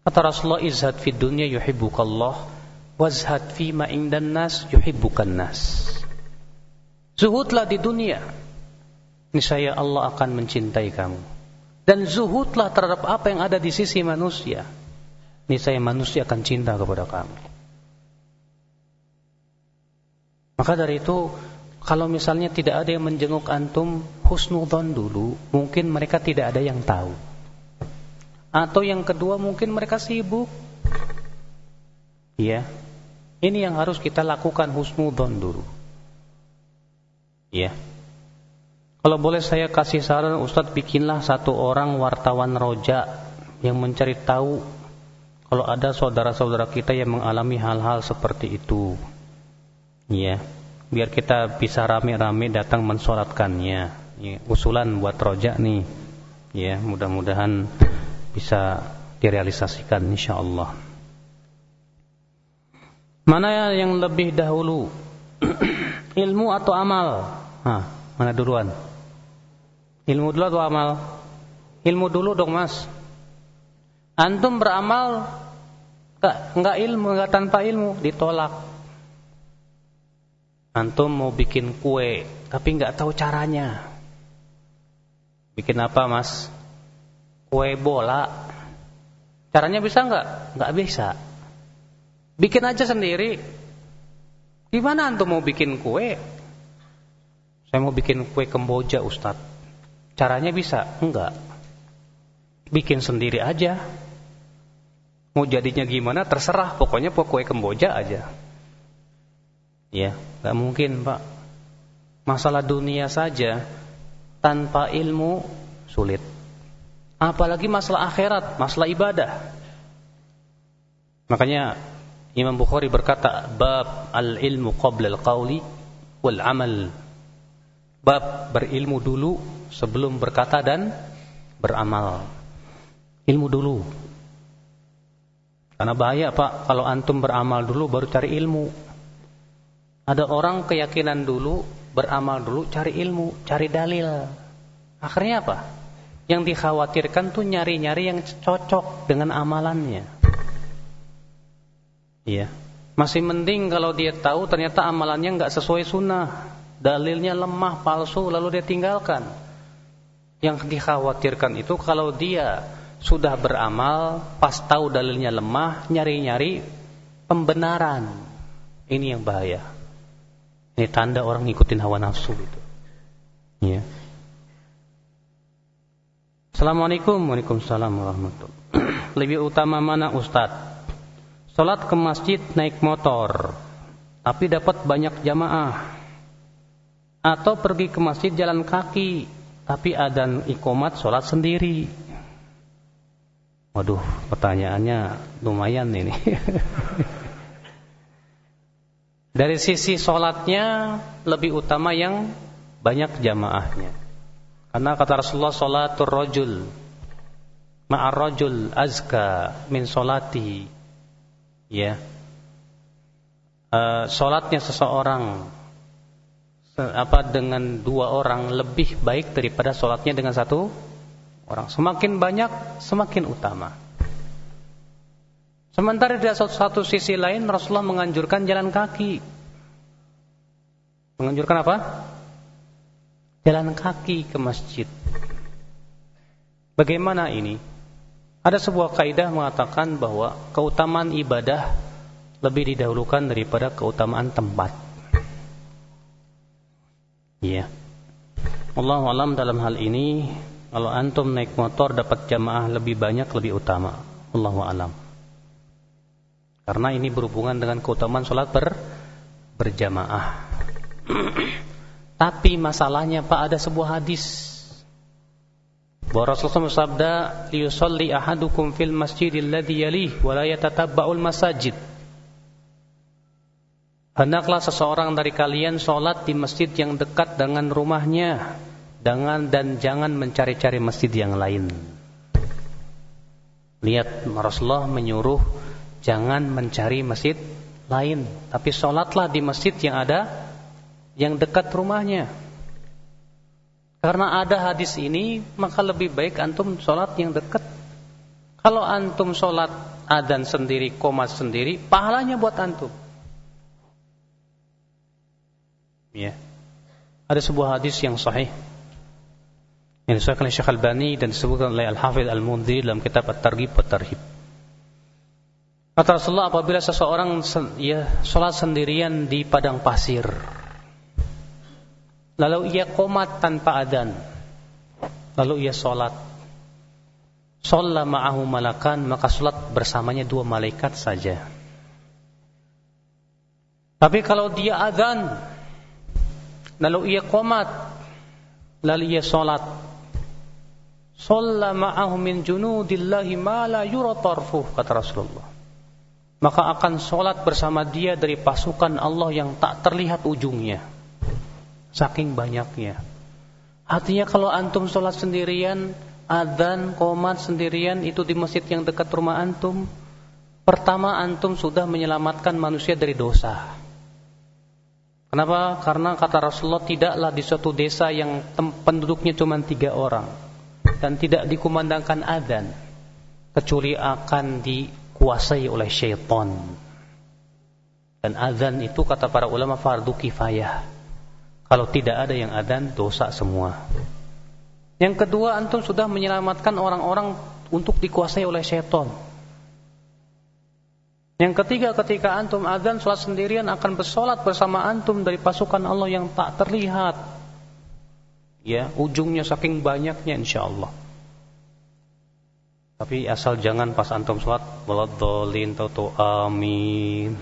Kata Rasulullah izhad fi dunya yuhibbukallah wazhad fi ma indan nas yuhibbukan nas. Zuhudlah di dunia. Niscaya Allah akan mencintai kamu. Dan zuhudlah terhadap apa yang ada di sisi manusia. Niscaya manusia akan cinta kepada kamu. Maka dari itu kalau misalnya tidak ada yang menjenguk antum husnudzon dulu, mungkin mereka tidak ada yang tahu. Atau yang kedua mungkin mereka sibuk. Ya. Ini yang harus kita lakukan husnudon dulu. Ya. Kalau boleh saya kasih saran Ustadz bikinlah satu orang wartawan roja yang mencari tahu kalau ada saudara-saudara kita yang mengalami hal-hal seperti itu. Ya. Biar kita bisa rame-rame datang mensolatkannya. Ya. Usulan buat roja nih. Ya, mudah-mudahan bisa direalisasikan insyaallah. Mana yang lebih dahulu ilmu atau amal? Hah, mana duluan? Ilmu dulu atau amal? Ilmu dulu dong mas. Antum beramal enggak, ilmu, enggak tanpa ilmu, ditolak. Antum mau bikin kue, tapi enggak tahu caranya. Bikin apa mas? Kue bola. Caranya bisa enggak? Enggak bisa. Bikin aja sendiri. Gimana antum mau bikin kue? Saya mau bikin kue kemboja Ustadz. Caranya bisa? Enggak. Bikin sendiri aja. Mau jadinya gimana terserah, pokoknya kue kemboja aja. Ya, nggak mungkin pak. Masalah dunia saja tanpa ilmu sulit. Apalagi masalah akhirat, masalah ibadah. Makanya Imam Bukhari berkata, bab al-ilmu qabla al-qawli wal amal. Bab berilmu dulu sebelum berkata dan beramal. Ilmu dulu. Karena bahaya Pak, kalau antum beramal dulu baru cari ilmu. Ada orang keyakinan dulu, beramal dulu, cari ilmu, cari dalil. Akhirnya apa? Yang dikhawatirkan tuh nyari-nyari yang cocok dengan amalannya. Iya. Masih mending kalau dia tahu ternyata amalannya nggak sesuai sunnah. Dalilnya lemah, palsu, lalu dia tinggalkan. Yang dikhawatirkan itu kalau dia sudah beramal, pas tahu dalilnya lemah, nyari-nyari pembenaran. Ini yang bahaya. Ini tanda orang ngikutin hawa nafsu itu. Ya. Assalamualaikum Waalaikumsalam warahmatullahi Lebih utama mana Ustadz? Salat ke masjid naik motor Tapi dapat banyak jamaah Atau pergi ke masjid jalan kaki Tapi adan ikomat salat sendiri Waduh, pertanyaannya lumayan ini. Dari sisi sholatnya lebih utama yang banyak jamaahnya. Karena kata Rasulullah sholatul rojul ma'ar rojul azka min sholati. Ya. Uh, sholatnya seseorang apa dengan dua orang lebih baik daripada sholatnya dengan satu orang. Semakin banyak, semakin utama. Sementara di satu, satu sisi lain Rasulullah menganjurkan jalan kaki. Menganjurkan apa? Jalan kaki ke masjid. Bagaimana ini? Ada sebuah kaidah mengatakan bahwa keutamaan ibadah lebih didahulukan daripada keutamaan tempat. Iya. Allah alam dalam hal ini kalau antum naik motor dapat jamaah lebih banyak lebih utama. Allahu alam. Karena ini berhubungan dengan keutamaan sholat ber, berjamaah. Tapi masalahnya Pak ada sebuah hadis bahwa Rasulullah bersabda, "Liyusalli ahadukum fil masjidil ladzi yalih wa la yatatabba'ul masajid." Hendaklah seseorang dari kalian sholat di masjid yang dekat dengan rumahnya Jangan dan jangan mencari-cari masjid yang lain. Lihat Rasulullah menyuruh jangan mencari masjid lain, tapi sholatlah di masjid yang ada yang dekat rumahnya. Karena ada hadis ini, maka lebih baik antum sholat yang dekat. Kalau antum sholat adan sendiri, komat sendiri, pahalanya buat antum. Ya. Ada sebuah hadis yang sahih yang disahkan oleh Syekh Al-Bani dan disebutkan oleh Al-Hafidh Al-Mundhir dalam kitab At-Targhib wa Tarhib. Kata Rasulullah apabila seseorang ya salat sendirian di padang pasir lalu ia komat tanpa adan lalu ia salat Shalla ma'ahu malakan maka salat bersamanya dua malaikat saja. Tapi kalau dia adzan lalu ia komat lalu ia salat Shalla ma'ahu min junudillahi ma la kata Rasulullah. Maka akan sholat bersama dia dari pasukan Allah yang tak terlihat ujungnya. Saking banyaknya. Artinya kalau antum sholat sendirian, adzan, komat sendirian itu di masjid yang dekat rumah antum, pertama antum sudah menyelamatkan manusia dari dosa. Kenapa? Karena kata Rasulullah tidaklah di suatu desa yang penduduknya cuma tiga orang dan tidak dikumandangkan adzan kecuali akan dikuasai oleh syaitan. Dan adzan itu kata para ulama fardu kifayah. Kalau tidak ada yang adzan dosa semua. Yang kedua antum sudah menyelamatkan orang-orang untuk dikuasai oleh syaitan. Yang ketiga ketika antum azan sholat sendirian akan bersolat bersama antum dari pasukan Allah yang tak terlihat. Ya, ujungnya saking banyaknya insya Allah. Tapi asal jangan pas antum sholat dolin tau amin.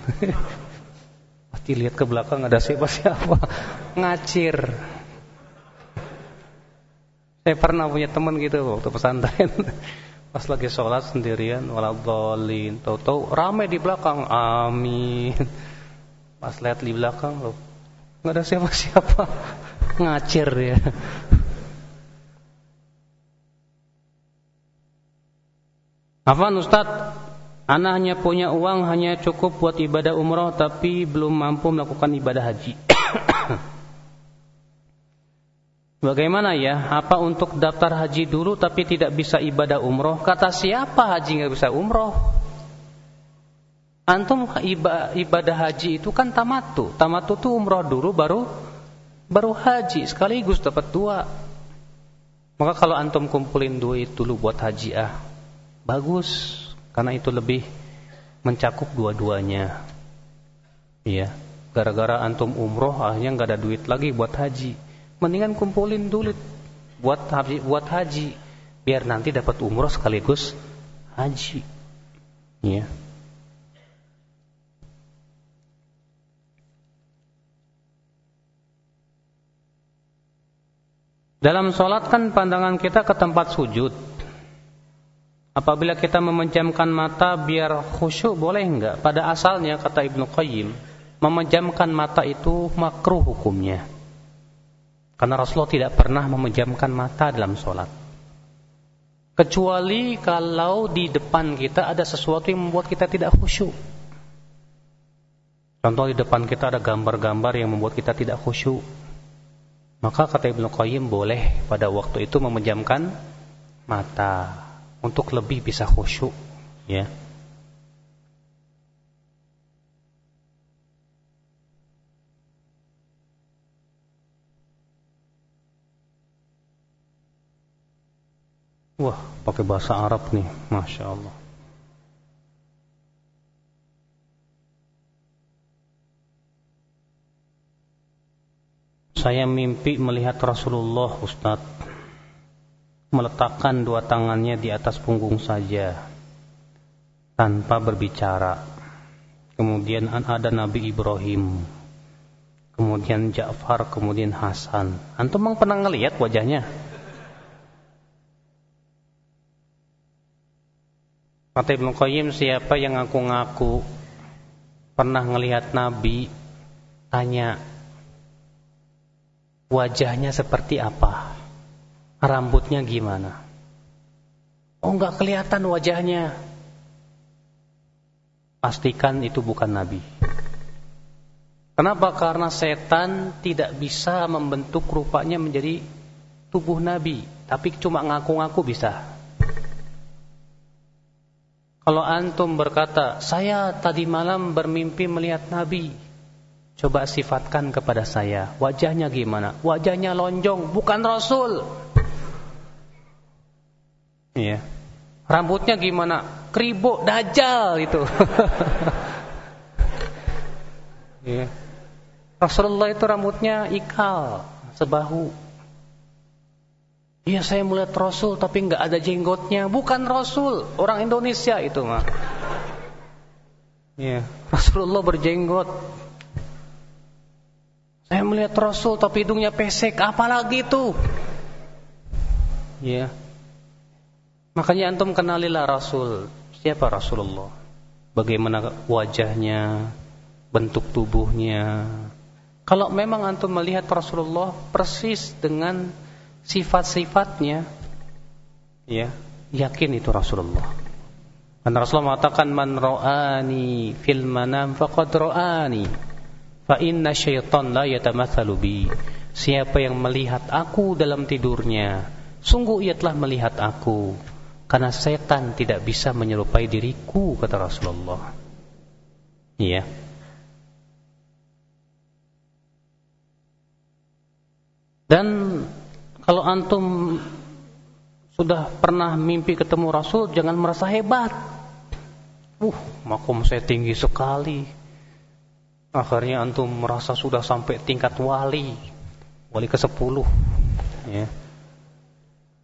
Pasti lihat ke belakang ada siapa-siapa ngacir. Saya pernah punya teman gitu waktu pesantren. Pas lagi sholat sendirian waladhalin, tahu-tahu ramai di belakang. Amin. Pas lihat di belakang loh, nggak ada siapa-siapa. Ngacir ya. Apa Ustaz? Anak hanya punya uang hanya cukup buat ibadah umroh tapi belum mampu melakukan ibadah haji. Bagaimana ya? Apa untuk daftar haji dulu tapi tidak bisa ibadah umroh? Kata siapa haji nggak bisa umroh? Antum ibadah haji itu kan tamatu. Tamatu tuh umroh dulu baru baru haji sekaligus dapat dua. Maka kalau antum kumpulin duit dulu buat haji ah, bagus karena itu lebih mencakup dua-duanya. Iya, gara-gara antum umroh akhirnya nggak ada duit lagi buat haji mendingan kumpulin dulu buat haji, buat haji biar nanti dapat umroh sekaligus haji. Ya. Dalam sholat kan pandangan kita ke tempat sujud. Apabila kita memejamkan mata biar khusyuk boleh enggak? Pada asalnya kata Ibnu Qayyim, memejamkan mata itu makruh hukumnya. Karena Rasulullah tidak pernah memejamkan mata dalam sholat. Kecuali kalau di depan kita ada sesuatu yang membuat kita tidak khusyuk. Contoh di depan kita ada gambar-gambar yang membuat kita tidak khusyuk. Maka kata Ibnu Qayyim boleh pada waktu itu memejamkan mata untuk lebih bisa khusyuk, ya. Wah, pakai bahasa Arab nih, masya Allah. Saya mimpi melihat Rasulullah Ustadz meletakkan dua tangannya di atas punggung saja tanpa berbicara. Kemudian ada Nabi Ibrahim, kemudian Ja'far, kemudian Hasan. Antum memang pernah ngelihat wajahnya? Kata Ibnu Qayyim siapa yang ngaku-ngaku pernah ngelihat Nabi tanya wajahnya seperti apa? Rambutnya gimana? Oh enggak kelihatan wajahnya. Pastikan itu bukan Nabi. Kenapa? Karena setan tidak bisa membentuk rupanya menjadi tubuh Nabi. Tapi cuma ngaku-ngaku bisa. Kalau antum berkata, saya tadi malam bermimpi melihat Nabi. Coba sifatkan kepada saya, wajahnya gimana? Wajahnya lonjong, bukan Rasul. Iya. Rambutnya gimana? Kribo, dajal itu. iya. Rasulullah itu rambutnya ikal, sebahu. Iya saya melihat Rasul tapi nggak ada jenggotnya. Bukan Rasul, orang Indonesia itu mah. Iya, Rasulullah berjenggot. Saya melihat Rasul tapi hidungnya pesek, apalagi itu? Iya. Makanya antum kenalilah Rasul. Siapa Rasulullah? Bagaimana wajahnya, bentuk tubuhnya. Kalau memang antum melihat Rasulullah persis dengan sifat-sifatnya ya yakin itu Rasulullah karena Rasulullah mengatakan man ra'ani fil manam faqad ra'ani Fa inna syaitan la yatamatsalu bi. Siapa yang melihat aku dalam tidurnya, sungguh ia telah melihat aku. Karena setan tidak bisa menyerupai diriku, kata Rasulullah. Iya. Dan kalau antum sudah pernah mimpi ketemu Rasul, jangan merasa hebat. Uh, makom saya tinggi sekali. Akhirnya antum merasa sudah sampai tingkat wali, wali ke sepuluh. Ya.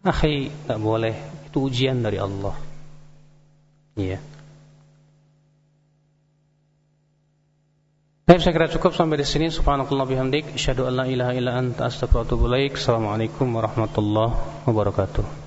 Akhi, tak boleh. Itu ujian dari Allah. Iya. Baik, saya kira cukup sampai di sini. Subhanakallah bihamdik. Asyhadu an la ilaha illa anta astaghfiruka wa atubu ilaik. Assalamualaikum warahmatullahi wabarakatuh.